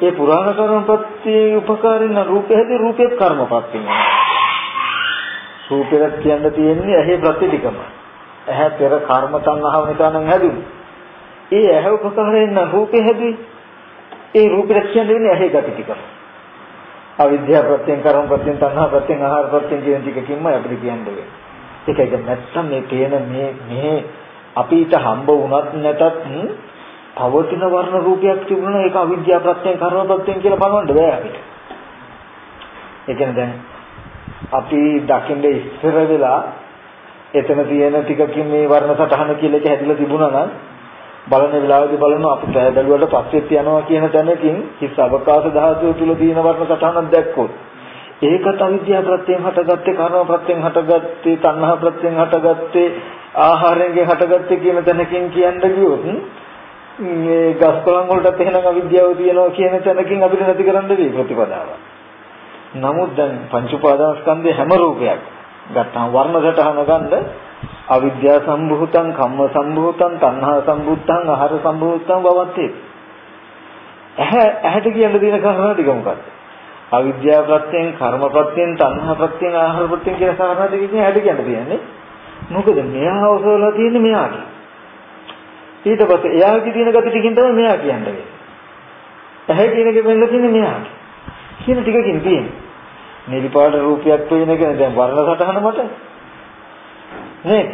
ඒ පුරාණ කර්මපත්ති උපකාරින රූපයේදී රූපේ කර්මපත්ති රූපයක් කියන්න තියෙන්නේ ඇහි ප්‍රතිටිකම ඇහැ පෙර කර්ම සංහව නිසා නම් හැදුනේ. ඒ ඇහැ උපකාරයෙන් රූපේ හැදුවේ. ඒ රූපෙට කියන්නේ වෙන්නේ ඇහි ගති ටික. අවිද්‍යාව ප්‍රත්‍යයෙන් කර්ම ප්‍රත්‍යයෙන් තණ්හා ප්‍රත්‍යයෙන් ආහාර ප්‍රත්‍යයෙන් කියන ටිකකින්ම අපිට කියන්නේ. ඒකයි නැත්තම් මේ පේන මේ මේ අපිට හම්බ වුණත් නැතත් පවතින වර්ණ රූපයක් තිබුණා ඒක අවිද්‍යාව ප්‍රත්‍යයෙන් කර්ම ප්‍රත්‍යයෙන් කියලා බලවන්න බෑ අපිට. ඒ කියන්නේ දැන් අපි දකින්නේ ඉස්සර වෙලා එතන තියෙන ටිකකින් මේ වර්ණ සටහන කියලා එක හැදිලා තිබුණා නම් බලන වෙලාවේදී බලනවා අපි පැය බැලුවට පස්සෙත් යනවා කියන තැනකින් හිස් අවකාශ ධාතුව තුල තියෙන වර්ණ සටහනක් දැක්කොත් ඒකත් අවිද්‍යාව ප්‍රත්‍යයෙන් හටගත්තේ කර්ම ප්‍රත්‍යයෙන් හටගත්තේ තණ්හා ප්‍රත්‍යයෙන් හටගත්තේ ආහාරයෙන් හටගත්තේ කියන තැනකින් කියන්න ගියොත් මේ ගස්කොළන් වලටත් එහෙනම් අවිද්‍යාව තියෙනවා කියන තැනකින් අපිට නැති කරන්න වෙයි ප්‍රතිපදාව. නමුත් දැන් පංච උපාදානස්කන්ධයේ හැම රූපයක් ගත්තාම වර්ණ සටහන ගන්න අවිද්‍යා සම්භූතං කම්ම සම්භූතං තණ්හා සම්භූතං ආහාර සම්භූතං බවත්තේ. ඇහැ ඇහැට කියන්න දෙන කාරණා ටික මොකක්ද? අවිද්‍යාව ප්‍රත්‍යයෙන් කර්ම ප්‍රත්‍යයෙන් තණ්හා ප්‍රත්‍යයෙන් ආහාර ප්‍රත්‍යයෙන් කියන කාරණා ටික ඉතින් ඇහැට කියන්න තියන්නේ. මොකද මෙයා ඔසවලා තියෙන්නේ මෙයාට. ඊට පස්සේ එයාගේ තියෙන gati ටිකින් තමයි මෙයා කියන්නේ. ඇහැ කියන එක වෙන්න තියෙන්නේ මෙයාට. කියන ටිකකින් තියෙන්නේ. නිල් පාට රූපයක් පේන එක දැන් වර්ණ සටහන මත නේද?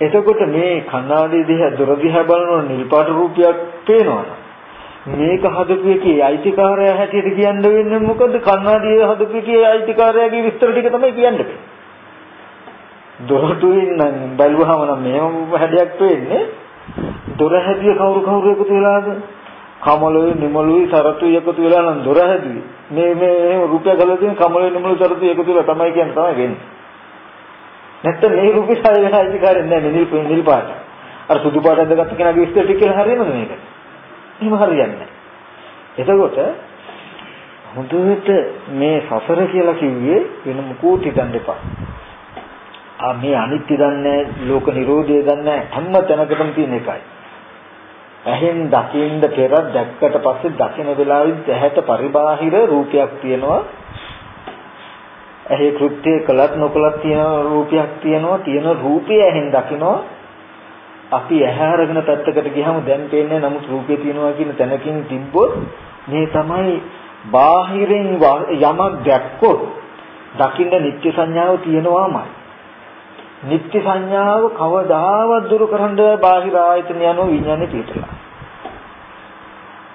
එතකොට මේ කණ්ණාඩි දිහා දොර දිහා බලනකොට නිල් පාට රූපයක් පේනවා. මේක හදපු එකේ අයිතිකාරයා හැටියට කියන්න වෙන්නේ මොකද? කණ්ණාඩියේ හදපු එකේ අයිතිකාරයාගේ විස්තර ටික තමයි කියන්න දොරටුවෙන් නම් බැලුවහම නම් මෙහෙම හැඩයක් පේන්නේ. දොර හැදිය කවුරු කවුරු එකතු වෙලාද? කමලුයි නිමලුයි සරතුයි එකතු වෙලා නම් දොර හැදුවේ. මේ මේ එහෙම රුපියල් ගලලා තියෙන කමලුයි නිමලුයි සරතුයි එකතු වෙලා තමයි කියන්නේ තමයි වෙන්නේ. නැත්තම් මේ රුපියල් සාය වෙන අයිතිකාරය නෑ නිල් නිල් පාට. අර සුදු පාට ඇඳගත්ත කෙනාගේ විස්තර ටික කියලා හරියනවද මේක? එහෙම හරියන්නේ නෑ. එතකොට හොඳට මේ සසර කියලා කිව්වේ වෙන මොකෝට හිතන්න එපා. ආ මේ අනිත්‍ය දන්නේ ලෝක නිරෝධය දන්නේ හැම තැනකටම තියෙන එකයි. ඇහෙන් දකින්න පෙර දැක්කට පස්සේ දකින වෙලාවෙත් ඇහැට පරිබාහිර රූපයක් තියෙනවා. ඇහි කෘත්‍ය කළත් නොකළත් තියෙන රූපයක් තියෙනවා. තියෙන රූපය ඇහෙන් දකිනවා. අපි ඇහැ අරගෙන පැත්තකට ගියහම දැන් පේන්නේ නමුත් රූපේ තියෙනවා කියන තැනකින් තිබ්බොත් මේ තමයි බාහිරින් යමක් දැක්කොත් දකින්න නිත්‍ය සංඥාව තියෙනවාමයි. නිත්‍ය සංඥාව කවදාවත් දුරු කරන්න බාහිර ආයතන යන විඥානේ පිටලා.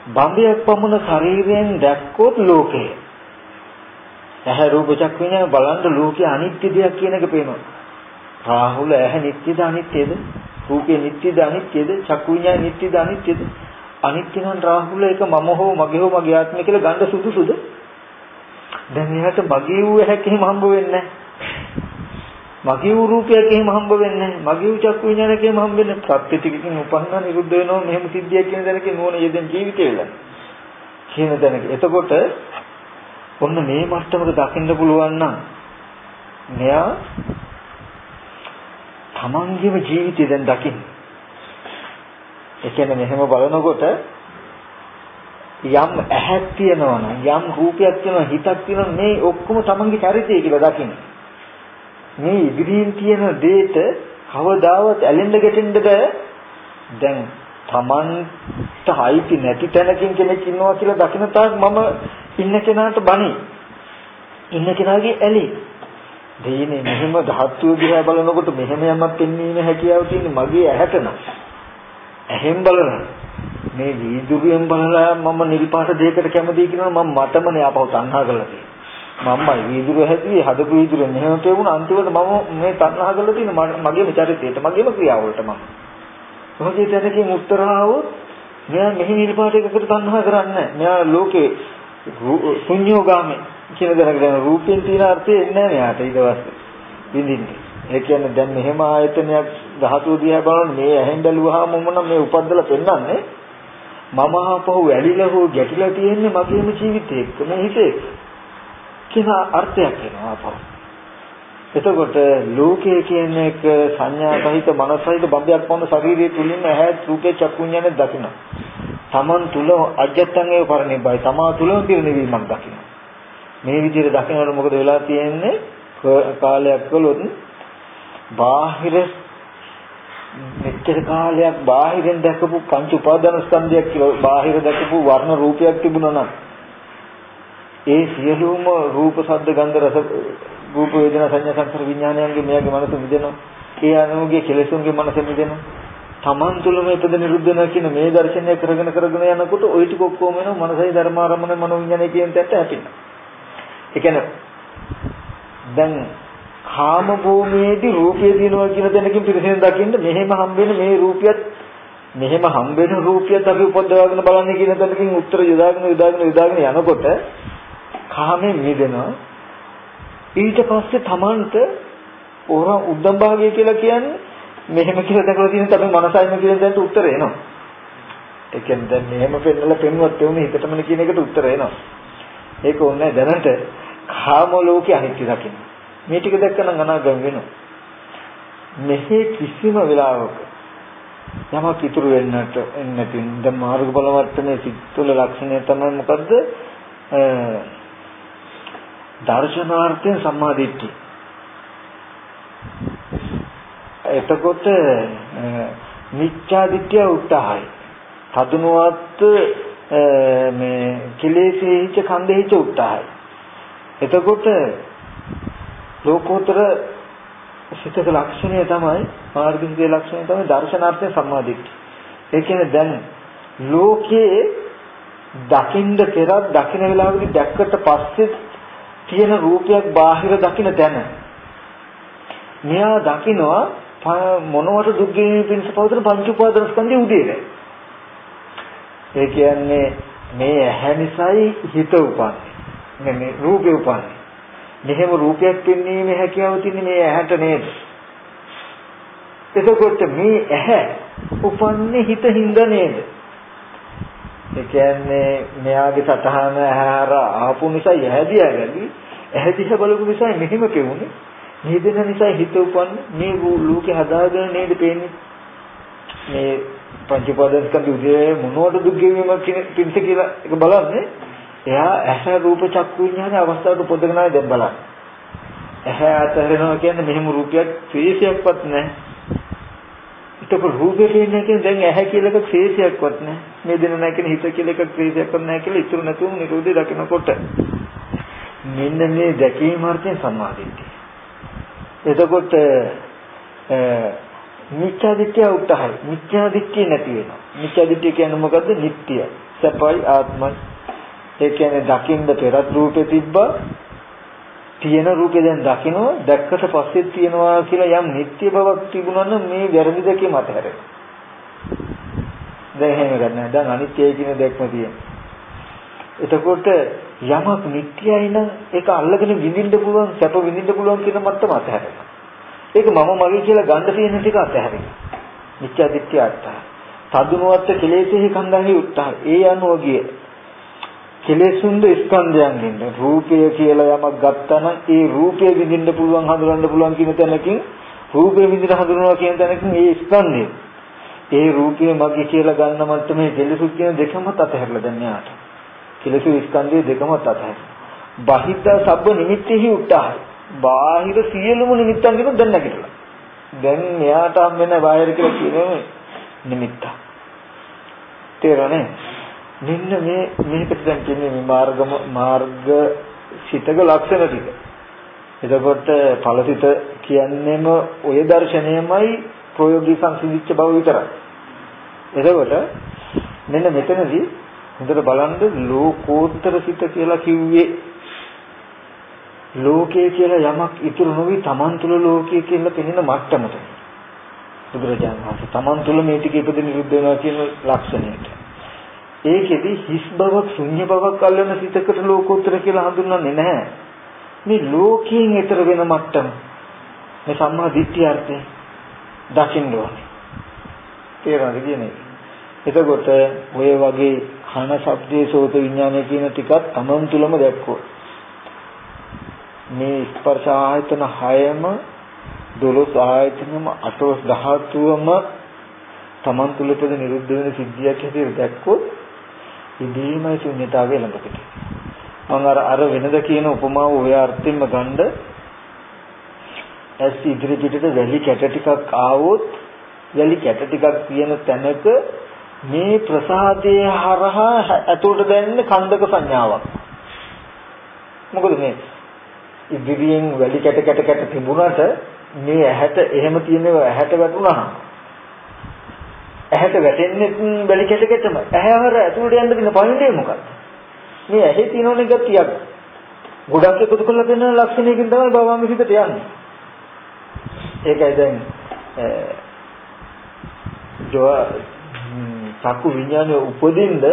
බම්බයක් පමුණ ශරීරයෙන් දැක්කොත් ලෝකය. ඇහැ රූප චක් විඥාන බලන්න ලෝකේ අනිත්‍ය දෙයක් කියන එක පේනවා. රාහුල ඇහැ නිත්‍යද අනිත්‍යද? රූපේ නිත්‍යද අනිත්‍යද? චක්කු විඥාන නිත්‍යද අනිත්‍යද? අනිත්‍ය නම් රාහුල එක මම හෝ මගේ හෝ මගේ ආත්මය කියලා ගන්න සුදුසුද? දැන් එයාට මගේ වූ ඇහැක් එහෙම හම්බ වෙන්නේ නැහැ. මගේ වූ රූපයක් එහෙම හම්බ වෙන්නේ නැහැ. මගේ වූ චක්කු විඥානයක් එහෙම හම්බ වෙන්නේ සත්‍ය ටිකකින් උපන්නා නිරුද්ධ වෙනවා මෙහෙම සිද්ධියක් කියන දැනක නෝන යෙදෙන ජීවිතේ වෙලා. කියන දැනක. එතකොට ඔන්න මේ මට්ටමක දකින්න පුළුවන් නම් මෙයා තමන්ගේම ජීවිතය දැන් දකින්න. ඒ කියන්නේ මෙහෙම බලනකොට යම් ඇහක් තියෙනවා නම් යම් රූපයක් තියෙනවා හිතක් තියෙනවා මේ ඔක්කොම තමන්ගේ චරිතය කියලා දකින්න. මේ ඉදිරියෙන් තියෙන දෙයට කවදාවත් ඇලෙන්න ගැටෙන්න බෑ. දැන් Tamanට හයිති නැති තැනකින් කෙනෙක් ඉන්නවා කියලා දකින තාක් මම ඉන්න කෙනාට බනි. ඉන්න කෙනාගේ ඇලි. දෙයිනේ මෙහෙම ධාතු දිහා බලනකොට මෙහෙම යමක් පෙන්වීම හැකියාව තියෙන මගේ ඇහැට නම්. ඇහෙන් බලන මේ වීදුරුවෙන් බලලා මම නිල් පාට දෙයකට කැමතියි කියනවා මම මටමනේ ආපහු තණ්හා කරලා තියෙන්නේ. මම්මයි වීදුර හැදුවේ හදපු වීදුර මෙහෙම තේරුණා අන්තිමට මම මේ තණ්හා කරලා තියෙන මගේම චරිතයට මගේම ක්‍රියාවලට මම. මොකද ඒකකින් උත්තර ආවොත් මෙයා මෙහි නිර්පාට එකකට තණ්හා කරන්නේ නැහැ. මෙයා ලෝකේ ශුන්‍යෝගාමී කියන දරගෙන රූපෙන් තියෙන අර්ථය එන්නේ නැහැ මෙයාට ඊට පස්සේ. විඳින්නේ. ඒ කියන්නේ දැන් මෙහෙම ආයතනයක් ධාතු දිහා බලන මේ ඇහෙන් බැලුවාම මොන මේ උපද්දලා පෙන්වන්නේ මම ආපහු ඇලිලා හෝ ගැටිලා තියෙන්නේ මගේම ජීවිතේ එක්ක මේ හිතේ කියන අර්ථයක් එනවා අපව. එතකොට ලෝකය කියන එක සංඥා සහිත මනසහිත බම්බයක් වුණ ශරීරයේ තුලින් ඇහැ රූපේ චක්කුඥාන දකින්න. තමන් තුල අජත්තන් ඒ පරිණිබ්බයි. තමා තුලම පිරිනිවීමක් දකින්න. මේ විදිහට දකිනකොට මොකද වෙලා තියෙන්නේ? කාලයක් කළොත් බාහිර මෙච්චර කාලයක් බාහිරෙන් දැකපු පංච උපාදාන ස්කන්ධයක් කියලා බාහිර දැකපු වර්ණ රූපයක් තිබුණා නම් ඒ සියලුම රූප ශබ්ද ගන්ධ රස රූප වේදනා සංඥා සංස්කාර විඥානයන්ගේ මෙයාගේ මනස මිදෙනවා. ඒ අනුගේ කෙලෙසුන්ගේ මනස මිදෙනවා. Taman තුලම ඉපද නිරුද්ධ වෙනවා කියන මේ දර්ශනය කරගෙන කරගෙන යනකොට ওই ටික ඔක්කොම වෙනවා මනසයි ධර්මාරමණ මනෝ විඥානය කියන තැනට හැපෙනවා. ඒ කියන්නේ දැන් කාම භූමියේදී රූපය දිනනවා කියන තැනකින් පිරිසෙන් දකින්න මෙහෙම හම්බෙන මේ රූපියත් මෙහෙම හම්බෙන රූපියත් අපි උපදවාගෙන බලන්නේ කියන තැනකින් උත්තර යොදාගෙන යොදාගෙන යොදාගෙන යනකොට කාමෙන් මිදෙනවා ඊට පස්සේ Tamanට ඕර උද්දම් භාගය කියලා කියන්නේ මෙහෙම කියලා දැකලා තියෙන තමයි මනසයිම කියන දැනට උත්තර එනවා. ඒ කියන්නේ දැන් මෙහෙම පෙන්නලා පෙන්වත් එන්නේ හිතටමන කියන එකට උත්තර එනවා. ඒක ඕනේ දැනට කාම ලෝකේ අනිත්‍ය දකින්න. මේ ටික දැක්කම අනාගම වෙනවා. මෙහි කිසිම වෙලාවක යමක් ඉතුරු වෙන්නට එන්නේ නැති දැන් මාර්ග බලවත්තනේ සිත් තුළ ලක්ෂණය තමයි මොකද්ද? දර්ශනාර්ථයෙන් සම්මාදිට්ඨිය. එතකොට මිච්ඡා දිට්ඨිය උත්හායි. තදුනුවත් මේ කිලේශේහිච කන්දේහිච උත්හායි. එතකොට ලෝකෝත්තර සිතක ලක්ෂණය තමයි මාර්ගිකයේ ලක්ෂණය තමයි දර්ශනාර්ථයෙන් සම්මාදිට්ඨිය. ඒ කියන්නේ දැන් ලෝකයේ දකින්න පෙරත් දකින්න වෙලාවෙදි දැක්කට පස්සේ තියෙන රූපයක් බාහිර දකින්න තැන මෙයා දකිනවා මොනවට දුක් ගෙවීම පිණිස පවතින පංච උපාදාන ස්කන්ධය උදේට. ඒ කියන්නේ මේ ඇහැ නිසායි හිත උපන්නේ. මේ රූපේ උපන්නේ. මෙහෙම රූපයක් පෙන්වීමේ හැකියාව තියෙන්නේ මේ ඇහැට නේද? එතකොට මේ ඇහැ උපන්නේ හිත හින්දා නේද? ඒ කියන්නේ මෙයාගේ සතහන ඇහැර ආපු නිසා ඇහැදියා ගලි ඇහැදිහ බලපු නිසා මෙහෙම පෙවුනේ නිදෙන නිසා හිත උපන්නේ. මේ ලෝකේ හදාගෙන නේද පේන්නේ? මේ පංච උපාදානස්කන්ධ උදේ මොනවද දුක් ගෙවීමක් කියන පින්ස කියලා එක බලන්නේ. එයා ඇහැ රූප චක්කු විඥානේ අවස්ථාවට පොදගෙන ආයි දැන් බලන්න. ඇහැ අතහැරෙනවා කියන්නේ මෙහෙම රූපයක් ශේෂයක්වත් නැහැ. එතකොට රූපේ පේන්නේ කියන්නේ දැන් ඇහැ කියලා එකක් ශේෂයක්වත් නැහැ. මේ දෙන නැහැ කියන හිත කියලා එකක් ශේෂයක්වත් නැහැ කියලා ඉතුරු නැතුවම නිරෝධය දකිනකොට මෙන්න මේ දැකීම අර්ථයෙන් සම්මාදිට්ඨිය. එතකොට මිත්‍යා දිට්ඨිය උත්තහයි. මිත්‍යා දිට්ඨිය නැති වෙනවා. මිත්‍යා දිට්ඨිය කියන්නේ මොකද්ද? නිට්ටය. සපයි ආත්මයි. ඒ කියන්නේ දකින්න පෙරත් රූපේ තිබ්බා තියෙන රූපේ දැන් දකිනවා දැක්කට පස්සේ තියෙනවා කියලා යම් නිත්‍ය බවක් තිබුණා නම් මේ වැරදි දෙකේ මත හැරෙනවා. දැන් එහෙම ගන්න. දැන් අනිත්‍යයි කියන දැක්ම තියෙනවා. එතකොට යමක් නිට්ටයයි නම් ඒක අල්ලගෙන විඳින්න පුළුවන් සැප විඳින්න පුළුවන් කියන මට්ටම අතහැරෙනවා. ඒක මම මගේ කියලා ගන්න තියෙන ටික අතහැරෙනවා. මිත්‍යා දිට්ඨිය අත්තා. තදුනුවත් කෙලෙසෙහි කන්දහි උත්තා. ඒ අනුව ගිය කෙලෙසුන්ද ස්කන්ධයන්ගෙන් රූපය කියලා යමක් ගත්තම ඒ රූපය විඳින්න පුළුවන් හඳුනන්න පුළුවන් කියන තැනකින් රූපය විඳින හඳුනනවා කියන තැනකින් ඒ ස්කන්ධය. ඒ රූපය මගේ කියලා ගන්න මට්ටමේ කෙලෙසු කියන දෙකම අතහැරලා දැන් යාට. කෙලෙසු ස්කන්ධය දෙකම අතහැරලා බහිද්ද සබ්බ නිමිත්තෙහි උට්ටායි බාහිර සියලුම නිමිත්තන් කියන දැන් නැගිටලා. දැන් මෙයාට හම් වෙන බාහිර කියලා කියන්නේ නිමිත්ත තේරෙන්නේ මෙන්න මේ මේකට දැන් කියන්නේ මේ මාර්ගම මාර්ග සිතක ලක්ෂණ ටික. එතකොට ඵලසිත කියන්නේම ඔය දර්ශනයමයි ප්‍රයෝගී සංසිඳිච්ච බව විතරයි. එතකොට මෙන්න මෙතනදී හොඳට බලන්න ලෝකෝත්තර සිත කියලා කිව්වේ ලෝකයේ කියලා යමක් ඉතුරු නොවි Taman තුල ලෝකයේ කියලා පෙනෙන මට්ටමට. බුදුරජාණන් වහන්සේ Taman තුල මේ ටික ඉපදෙන නිරුද්ධ වෙනවා කියන ලක්ෂණයට. ඒකෙදි හිස් බවක් ශුන්‍ය බවක් අල්ලන සිතකට ලෝකෝත්තර කියලා හඳුන්වන්නේ නැහැ. මේ ලෝකයෙන් ඈතර වෙන මට්ටම. මේ සම්මා දිට්ඨිය අර්ථය දකින්න ඕනේ. තේරෙනවද කියන්නේ? එතකොට ඔය වගේ කන ශබ්දයේ සෝත විඥානය කියන ටිකත් තමන් තුළම දැක්කොත් මේ ස්පර්ශ ආයතන 6ම 12 ආයතනම 18 ධාතුවම තමන් තුළ පෙළ නිරුද්ධ වෙන සිද්ධියක් හැටියට දැක්කොත් ඉබේමයි ශුන්‍යතාවය ළඟට. මම අර අර වෙනද කියන උපමාව ඔය අර්ථයෙන්ම ගන්න ඇස් ඉදිරි පිටට වැලි කැට ටිකක් ආවොත් වැලි කැට ටිකක් තියෙන තැනක මේ ප්‍රසාදයේ හරහා ඇතුළට දැනෙන කන්දක සංඥාවක්. මොකද මේ ඉදිරියෙන් වැලි කැට කැට කැට තිබුණාට මේ ඇහැට එහෙම තියෙනවා ඇහැට වැටුණා ඇහැට වැටෙන්නේ බැලි කැට කැටම. ඇහැ හර ඇතුළට යන්න දෙන පණිඩේ මොකක්ද? මේ ඇහි තියෙනවනේ ගතියක්. ගොඩක් එකතු කරලා දෙන ලක්ෂණයකින් තමයි භවංග හිතට යන්නේ. ඒකයි දැන් ජෝ චක්කු විඥානය උපදින්න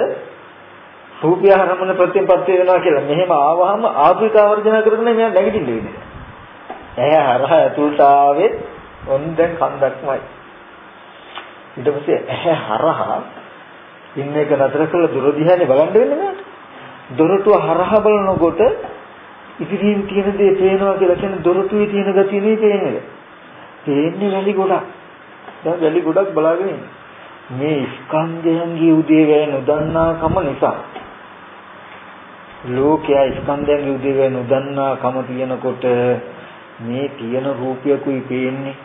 රූපය හරමන ප්‍රතිපත්ති වෙනවා කියලා. මෙහෙම ආවහම ආපිකාවර්ජන කරගෙන මෙයා නැගිටින්න වෙන්නේ. ඇහැ හරහා ඇතුළට ආවේ ඔන්න දැන් කන්දක්මයි. ඊට පස්සේ ඇහැ හරහා ඉන්න එක නතර කරලා දුර දිහානේ බලන්න වෙන්නේ නේද? දොරටුව හරහා බලනකොට ඉදිරියෙන් තියෙන දේ පේනවා කියලා කියන්නේ දොරටුවේ තියෙන ගතිය නෙවෙයි පේන්නේ. පේන්නේ වැලි ගොඩක්. දැන් වැලි ගොඩක් බලාගෙන මේ ස්කන්ධයන්ගේ උදේවැය නොදන්නාකම නිසා ලෝකයා ස්කන්ධයන්ගේ උදේවැය නොදන්නාකම තියෙනකොට මේ තියෙන රූපයකුයි පේන්නේ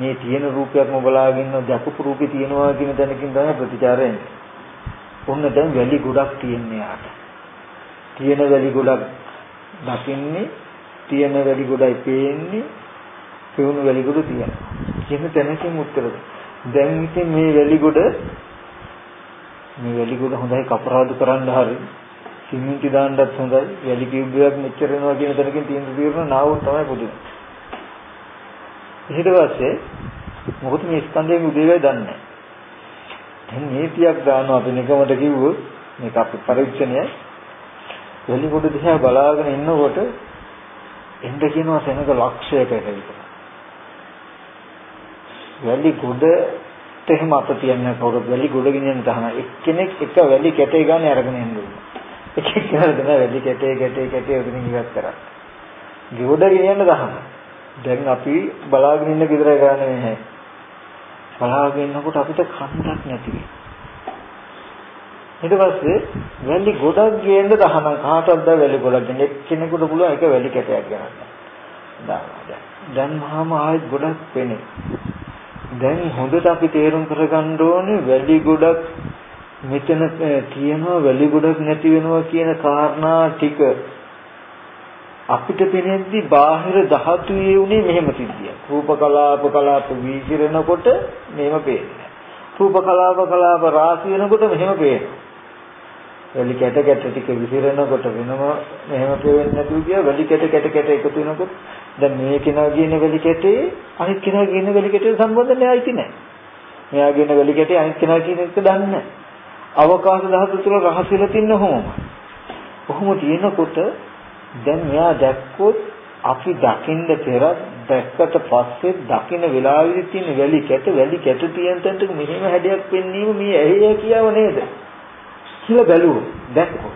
මේ තියෙන රූපයක්ම බලාගෙන දැකපු රූපේ තියෙනවා කියන තැනකින් තමයි ප්‍රතිචාරය එන්නේ. ඔන්න දැන් වැලි ගොඩක් තියෙන්නේ යාට. තියෙන වැලි ගොඩක් දකින්නේ තියෙන වැලි ගොඩයි පේන්නේ පෙවුණු වැලි ගොඩ තියෙනවා. කියන තැනකින් උත්තර දැන් ඉතින් මේ වැලි ගොඩ මේ වැලි ගොඩ හොඳයි කපරාදු කරන්න හරි සිමෙන්ති දාන්නත් හොඳයි වැලි කියුබ් එකක් මෙච්චර වෙනවා කියන තැනකින් තියෙන තීරණ නාවුත් තමයි පුදුම. ඊට පස්සේ මොකද මේ ස්කන්ධයේ උදේවයි දන්නේ දැන් නීතියක් දානවා අපි නිකමට කිව්වොත් මේක අපි පරීක්ෂණය වැලි ගොඩ දිහා බලාගෙන ඉන්නකොට එන්න කියනවා සෙනඟ ලක්ෂයකට විතර. වැලි ගොඩට එහෙම අප තියන්නේ කවුරුත් වැලි ගොඩ ගෙනියන්න තහන එක්කෙනෙක් එක වැලි කැටේ ගන්න අරගෙන එන්න ඕනේ. එක එක්කෙනා තමයි වැලි කැටේ කැටේ කැටේ උදින් ඉවත් කරන්නේ. ගොඩ ගෙනියන්න තහන. දැන් අපි බලාගෙන ඉන්න විතරයි කරන්නේ නැහැ. බලාගෙන ඉන්නකොට අපිට කන්දක් නැති වෙයි. ඊට පස්සේ වැලි ගොඩක් ගේන්න දහනම් කාටවත් බෑ වැලි ගොඩක් ගන්න එක්කෙනෙකුට පුළුවන් එක වැලි කැටයක් ගන්න. දානවා. දැන් මහාම ආයෙත් ගොඩක් වෙන්නේ. දැන් හොඳට අපි තේරුම් කරගන්න ඕනේ වැලි ගොඩක් මෙතන තියෙනවා වැලි ගොඩක් නැති වෙනවා කියන කාරණා ටික අපිට පෙනෙද්දි බාහිර ධාතුයේ උනේ මෙහෙම සිද්ධියක්. රූප කලාප කලාප විසිරෙනකොට මෙහෙම පේන්නේ. රූප කලාප කලාප රාශි වෙනකොට මෙහෙම පේනවා. වැලි කැට කැට ටික විසිරෙනකොට වෙනම මෙහෙම පේන්නේ නැතුව ගියා වැලි කැට කැට කැට එකතු වෙනකොට දැන් මේ කෙනා කියන වැලි කැටේ අනිත් කෙනා කියන වැලි කැටේ සම්බන්ධ නැයි නැහැ. මෙයා කියන වැලි කැටේ අනිත් කෙනා කියන එක දන්නේ නැහැ. අවකාශ ධාතු තුල රහස් වෙලා තින්න කොහොම. කොහොම තියෙනකොට දැන් මෙයා දැක්කොත් අපි දකින්න පෙර දැක්කට පස්සේ දකින්න වෙලාවෙදි තියෙන වැලි කැට වැලි කැට තියෙන තැනට මෙහෙම හැඩයක් පෙන්වීම මේ ඇහි කියාව නේද? කියලා බැලුවෝ දැක්කෝ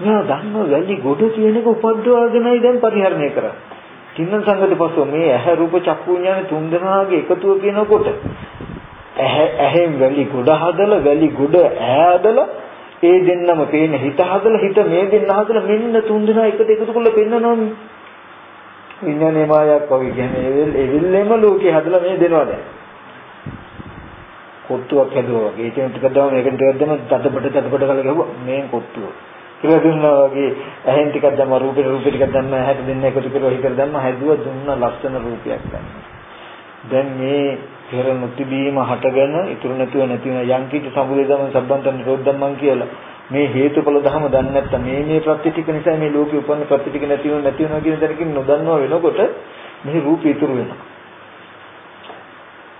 මෙයා දන්නව වැලි ගොඩ කියන එක උපද්දවාගෙනයි දැන් පරිහරණය කරන්නේ. කින්න සංගත පස්සෝ මේ ඇහැ රූප චක්කු විඥාන තුන් දෙනාගේ එකතුව කියනකොට ඇහැ ඇහෙන් වැලි ගොඩ හදලා වැලි ගොඩ ඇහැ හදලා ඒ දෙන්නම පේන හිත හදලා හිත මේ දෙන්න හදලා මෙන්න තුන් දෙනා එකට එකතු කරලා පෙන්නනවා විඥානේ මායක් වගේ කියන්නේ එවිල් එවිල්ලෙම ලෝකේ හදලා මේ දෙනවා දැන්. කොත්තුවක් හැදුවා වගේ. ඒකෙන් ටිකක් දාම මේකෙන් ටිකක් දාම තදබඩ තදබඩ කරලා ගහුවා. මේ කොත්තුව කියලා දුන්නා වගේ ඇහෙන් ටිකක් දැම්ම රූපේ රූපේ ටිකක් දැම්ම ඇහැට දෙන්න එකතු කරලා හිතර දැම්ම හැදුවා දුන්න ලස්සන රූපයක් ගන්න. දැන් මේ පෙර නොතිබීම හටගෙන ඉතුරු නැතුව නැති වෙන යම් කිසි සමුදේදම සම්බන්තන නිරෝධම්මන් කියලා. මේ හේතුඵල ධම දන්නේ නැත්තම් මේ මේ ප්‍රත්‍ය ටික නිසා මේ ලෝකෙ උපන්න ප්‍රත්‍ය ටික නැති වෙන නැති වෙනවා කියන දරකින් නොදන්නවා වෙනකොට මේ රූපය ඉතුරු වෙනවා.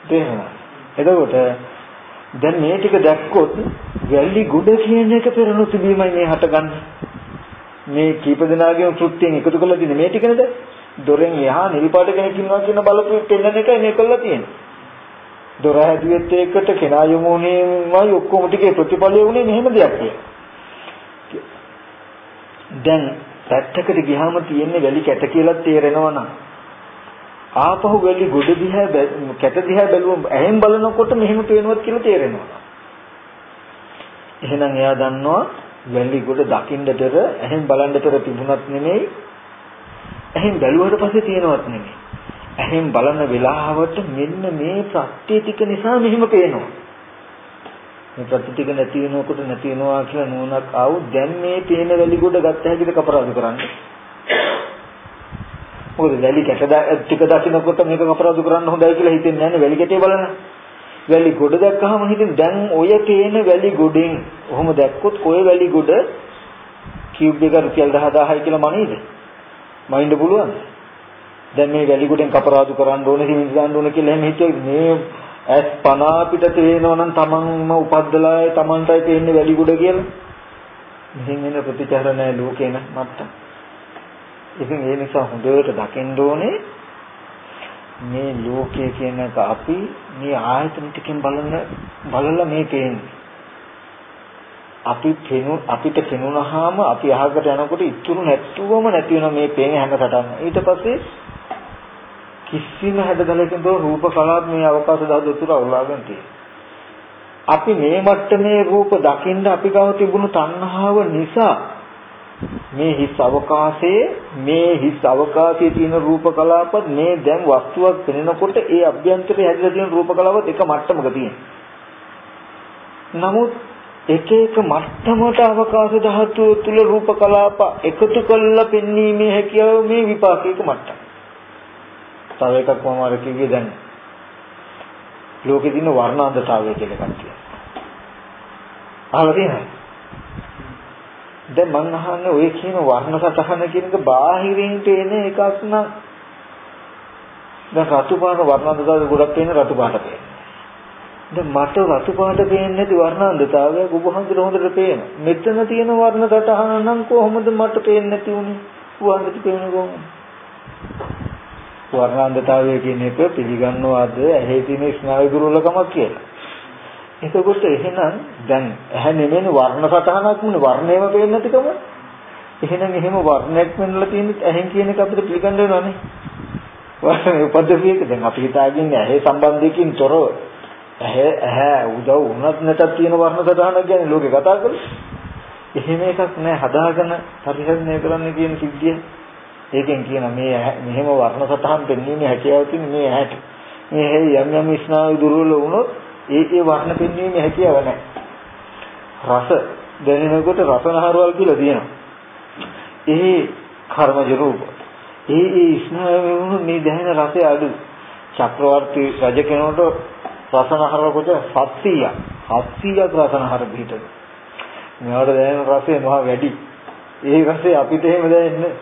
තේරෙනවා එතකොට දැන් මේ ටික දැක්කොත් වැලි ගොඩ කියන එක පෙර නොතිබීමයි මේ හටගන්නේ මේ කීප දෙනාගේම කෘත්‍යයෙන් එකතු කරලා තියෙන මේ ටික නේද? දොරෙන් එහා නිල් පාට කෙනෙක් ඉන්නවා කියන බලපෑම පෙන්නන එකයි මේ කළා තියෙන්නේ. දොර හැදුවෙත් එක්කට කෙනා යමුනේමයි ඔක්කොම ටිකේ ප්‍රතිඵලය උනේ මෙහෙම දෙයක් කියලා. දැන් පැත්තකට ගියාම තියෙන්නේ වැලි කැට කියලා තේරෙනවා නම් ආපහු වැලි ගොඩ දිහා කැට දිහා බැලුවම ඇහෙන් බලනකොට මෙහෙම පේනවත් කියලා තේරෙනවා. එහෙනම් එයා දන්නවා වැලි ගොඩ දකින්නතර ඇහෙන් බලන්නතර තිබුණත් නෙමෙයි ඇහෙන් බැලුවට පස්සේ තියෙනවත් නෙමෙයි. ඇහෙන් බලන වෙලාවට මෙන්න මේ ප්‍රත්‍ය ටික නිසා මෙහෙම පේනවා. මේ ප්‍රත්‍ය ටික නැති වෙනකොට නැති වෙනවා කියලා නෝනක් ආවු දැන් මේ පේන වැලි ගොඩ ගත්ත හැකිද කපරාදු කරන්නේ. මොකද වැලි කැට ටික දකින්නකොට මේක කපරාදු කරන්න හොඳයි කියලා හිතෙන්නේ නැහැ වැලි කැටේ බලන. වැලි ගොඩ දැක්කහම හිතින් දැන් ඔය පේන වැලි ගොඩෙන් ඔහොම දැක්කොත් ඔය වැලි ගොඩ කියුබ් එක රුපියල් 10000යි කියලා මනේද? මයින්ඩ් පුළුවන්. දැන් මේ වැලි ගොඩෙන් කපරාදු කරන්න ඕනේ සිමෙන්ති දාන්න ඕනේ කියලා එහෙම හිතුවේ මේ ඇස් පන අපිට තේරෙනවා නම් තමන්ම උපද්දලායි තමන්ටයි තේන්නේ වැලි ගොඩ කියලා. මෙහෙන් එන ප්‍රතිචාර නැහැ ලෝකේන මට්ටම්. ඉතින් ඒ නිසා හොඳට දකින්න ඕනේ මේ ලෝකය කියන එක අපි මේ ආයතන ටිකෙන් බලන බලලා මේ පේන්නේ. අපි පෙනු අපිට පෙනුනහම අපි අහකට යනකොට ඉතුරු නැත්තුවම නැති වෙන මේ පේන හැම සටහන. ඊට පස්සේ කිසිම හැඩතලකින් දෝ රූප කලාප මේ අවකාශ ධාතු තුර අවලාගෙන තියෙනවා. අපි මේ මට්ටමේ රූප දකින්න අපි ගාව තිබුණු තණ්හාව නිසා මේ හිස් අවකාශයේ මේ හිස් අවකාශයේ තියෙන රූප කලාපත් මේ දැන් වස්තුවක් පෙනෙනකොට ඒ අභ්‍යන්තරයේ හැදිලා තියෙන රූප කලාපත් එක මට්ටමක තියෙනවා. නමුත් එක එක මට්ටමට අවකාශ ධාතුව තුල රූප කලාප එකතු කරලා පෙන්වීමේ හැකියාව මේ විපාකයක මට්ටම. තව එකක් මම අර කිව්වේ දැන් ලෝකේ තියෙන වර්ණාන්දතාවය කියලා එකක් තියෙනවා. අහලා තියෙනවද? දැන් මම අහන්නේ ඔය කියන වර්ණ සතහන කියන එක බාහිරින් පේන එකක් නම් දැන් රතු පාට වර්ණාන්දතාවය ගොඩක් පේන රතු පාට පේන. දැන් මට රතු පාට පේන්නේ නැති වර්ණාන්දතාවය ඔබහන්සට හොඳට පේන. මෙතන තියෙන වර්ණ සතහන නම් කොහොමද මට පේන්නේ නැති උනේ? උවන්ට පේන්නේ කොහොමද? වර්ණාන්දතාවය කියන එක පිළිගන්නවාද ඇහි තියෙන ස්නායු දුර්වලකමක් කියලා. එතකොට එහෙනම් දැන් ඇහැ නෙමෙයි වර්ණ සතහනක් නෙමෙයි වර්ණයම පේන්නේ නැතිකම. එහෙනම් එහෙම වර්ණයක් වෙන්නලා තියෙන ඇහෙන් කියන එක අපිට පිළිගන්න වෙනවනේ. වර්ණ උපද්දවියක දැන් අපි හිතාගෙන ඇහි සම්බන්ධයකින් තොරව ඇහැ ඇහැ උදව් වුණත් නැතත් තියෙන වර්ණ සතහනක් ගැන ලෝකේ කතා කරලා එහෙම එකක් නෑ හදාගෙන පරිහරණය කරන්න කියන සිද්ධිය ඒකෙන් කියන මේ මෙහෙම වර්ණ සතහන් පෙන්වීමේ හැකියාව තියෙන මේ ඇහැට මේ යම් යම් ස්නායු දුර්වල වුණොත් ඒ ඒ වර්ණ පෙන්වීමේ හැකියාව නැහැ. රස දැනෙනකොට රසනහරවල් කියලා තියෙනවා. ඒ කර්මජ රූප. ඒ ඒ ස්නායු මේ දැනෙන රසය අඩු. චක්‍රවර්ති රජ කෙනෙකුට රසනහරව කොට 700ක් 700ක් රසනහර පිටද. මෙවට දැනෙන රසය මහා වැඩි. ඒ රසය අපිට එහෙම දැනෙන්නේ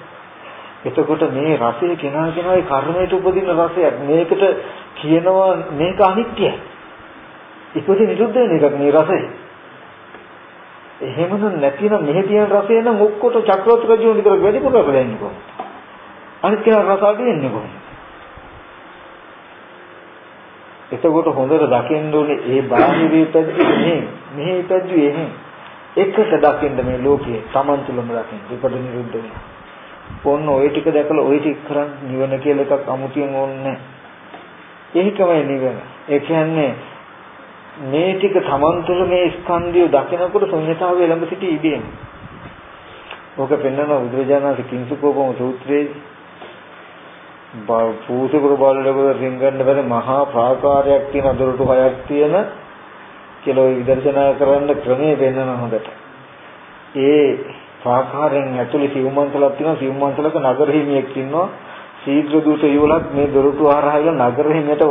එතකොට මේ රසය කෙනා කෙනාගේ කර්මයට උපදින රසයක්. මේකට කියනවා මේක අනිත්‍යයි. ඉපදෙ නිරුද්ධ වෙන එකක් මේ රසය. එහෙමනම් නැතිනම් මෙහි තියෙන රසය නම් ඔක්කොට චක්‍රවර්ති රජුන් විතර වැඩිපුර රස දෙන්නේ කොහොමද? අනිත් කෙනා රස අඩු වෙන්නේ කොහොමද? එතකොට හොඳට දකින්න ඕනේ ඒ බාහිරී පැද්දි මෙහි මෙහි පැද්දි එහෙම එකට දකින්න මේ ලෝකයේ Taman තුලම දකින්න ඉපද නිරුද්ධ වෙනවා. ඔන්න ওই ටික දැකලා ওই ටික කරන් නිවන කියලා එකක් අමුතියෙන් ඕනේ නැහැ. ඒකමයි නිවන. ඒ කියන්නේ මේ ටික Taman තුළ මේ ස්කන්ධය දකිනකොට ශුන්‍යතාවය ළඟ සිටි ඉබේම. ඕක පෙන්වන බුදුරජාණන් කිංසුකෝපම සූත්‍රයේ පූසපුර බාලලක රින්ගන්න බැරි මහා ප්‍රාකාරයක් තියෙන දොරටු හයක් තියෙන කියලා විදර්ශනා කරන්න ක්‍රමයේ පෙන්වන හොඳට. ඒ ප්‍රාකාරයෙන් ඇතුලේ සිව්මන්සලක් තියෙනවා. සිව්මන්සලක නගර හිමියෙක් ඉන්නවා. ශීඝ්‍ර දූත යුවලක් මේ දොරටු හරහා නගර හිමියට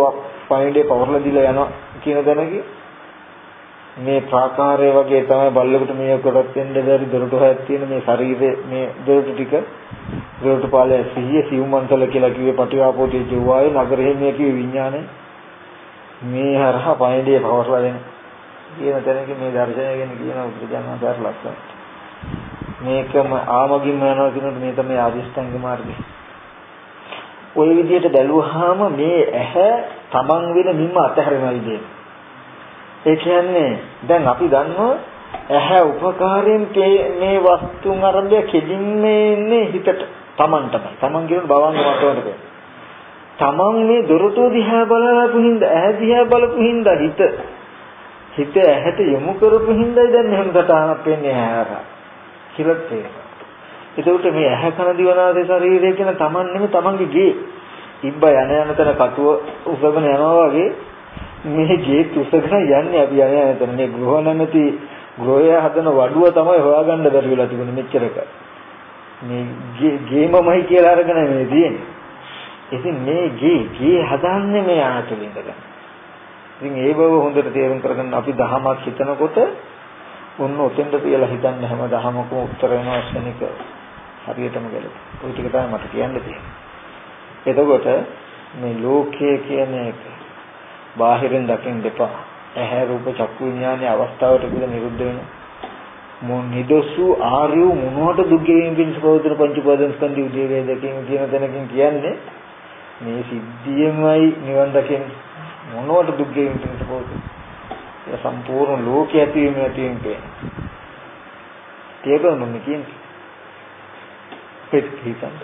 පණිඩේ පවර්ලා දීලා යනවා කියන දැනගි මේ ප්‍රාකාරය වගේ තමයි බල්ලෙකුට මේ කොටත් වෙන්න බැරි දොරටු හයක් තියෙන මේ ශරීරයේ මේ දොරටු ටික. දොරටු පාලය සිහිය සිව්මන්තල කියලා කිව්වේ පටිවාපෝතේ ජීවායේ නගරෙහි මේ කිව්වේ විඥානේ. මේ හරහා පණිඩේ පවර්ලා දෙන. කියන තැනක මේ දර්ශනය ගැන කියන උපදේශනා ලක්ෂණ මේකම ආමගින්ම යනවා කියනකොට මේ තමයි ආදිෂ්ඨංග මාර්ගය ওই විදිහට බැලුවාම මේ ඇහැ තමන් වෙන මිම්ම අතහැරෙන විදිහ. ඒ කියන්නේ දැන් අපි දන්නවා ඇහැ උපකාරයෙන් මේ වස්තුන් අරඹය කෙලින්ම ඉන්නේ හිතට තමන් තමයි. තමන් කියන බවංග මතවලට. තමන් මේ දොරටු දිහා බලපු හින්දා ඇහැ දිහා බලපු හින්දා හිත හිත ඇහැට යොමු කරපු හින්දායි දැන් මෙහෙම සටහනක් වෙන්නේ ඇහැ. කියලා තේරෙනවා. එතකොට මේ ඇහැ කන දිවනාසේ ශරීරය කියන තමන් නෙමෙයි තමන්ගේ ගේ. ඉබ්බ යන යන තැන කටුව උසගෙන යනවා වගේ මේ ගේ උසගෙන යන්නේ අපි යන යන තැන මේ ගෘහ නැමැති ගෘහය හදන වඩුව තමයි හොයාගන්න බැරි වෙලා තිබුණේ මෙච්චරක. මේ ගේමමයි කියලා අරගෙන මේ තියෙන්නේ. ඉතින් මේ ගේ ගේ හදන්නේ මේ ආතුලින් ඉඳලා. ඉතින් ඒ බව හොඳට තේරුම් කරගන්න අපි දහමක් හිතනකොට ඔන්න ඔතෙන්ද කියලා හිතන්න හැම දහමකම උත්තර වෙනවා ශනික හරියටම ගැලපෙන. ওই ටික තමයි මට කියන්න තියෙන්නේ. එතකොට මේ ලෝකය කියන එක බාහිරින් දකින්න දෙපා. ඇහැ රූප චක්කු විඥානයේ අවස්ථාවට පිළ නිරුද්ධ වෙනවා. මොන් නිදසු ආර්ය මොනවට දුක් ගෙවීම පිණිස පවතින පංච උපාදාන ස්කන්ධය උදේ වේදකීම කියන තැනකින් කියන්නේ මේ සිද්ධියමයි නිවන් දකින්න මොනවට දුක් ගෙවින්න තියෙනවද? ඒ සම්පූර්ණ ලෝකයේ ඇතිවීම නැතිවීම පේන. තේරුම් ගන්න කියන්නේ. පිට හිතන්න.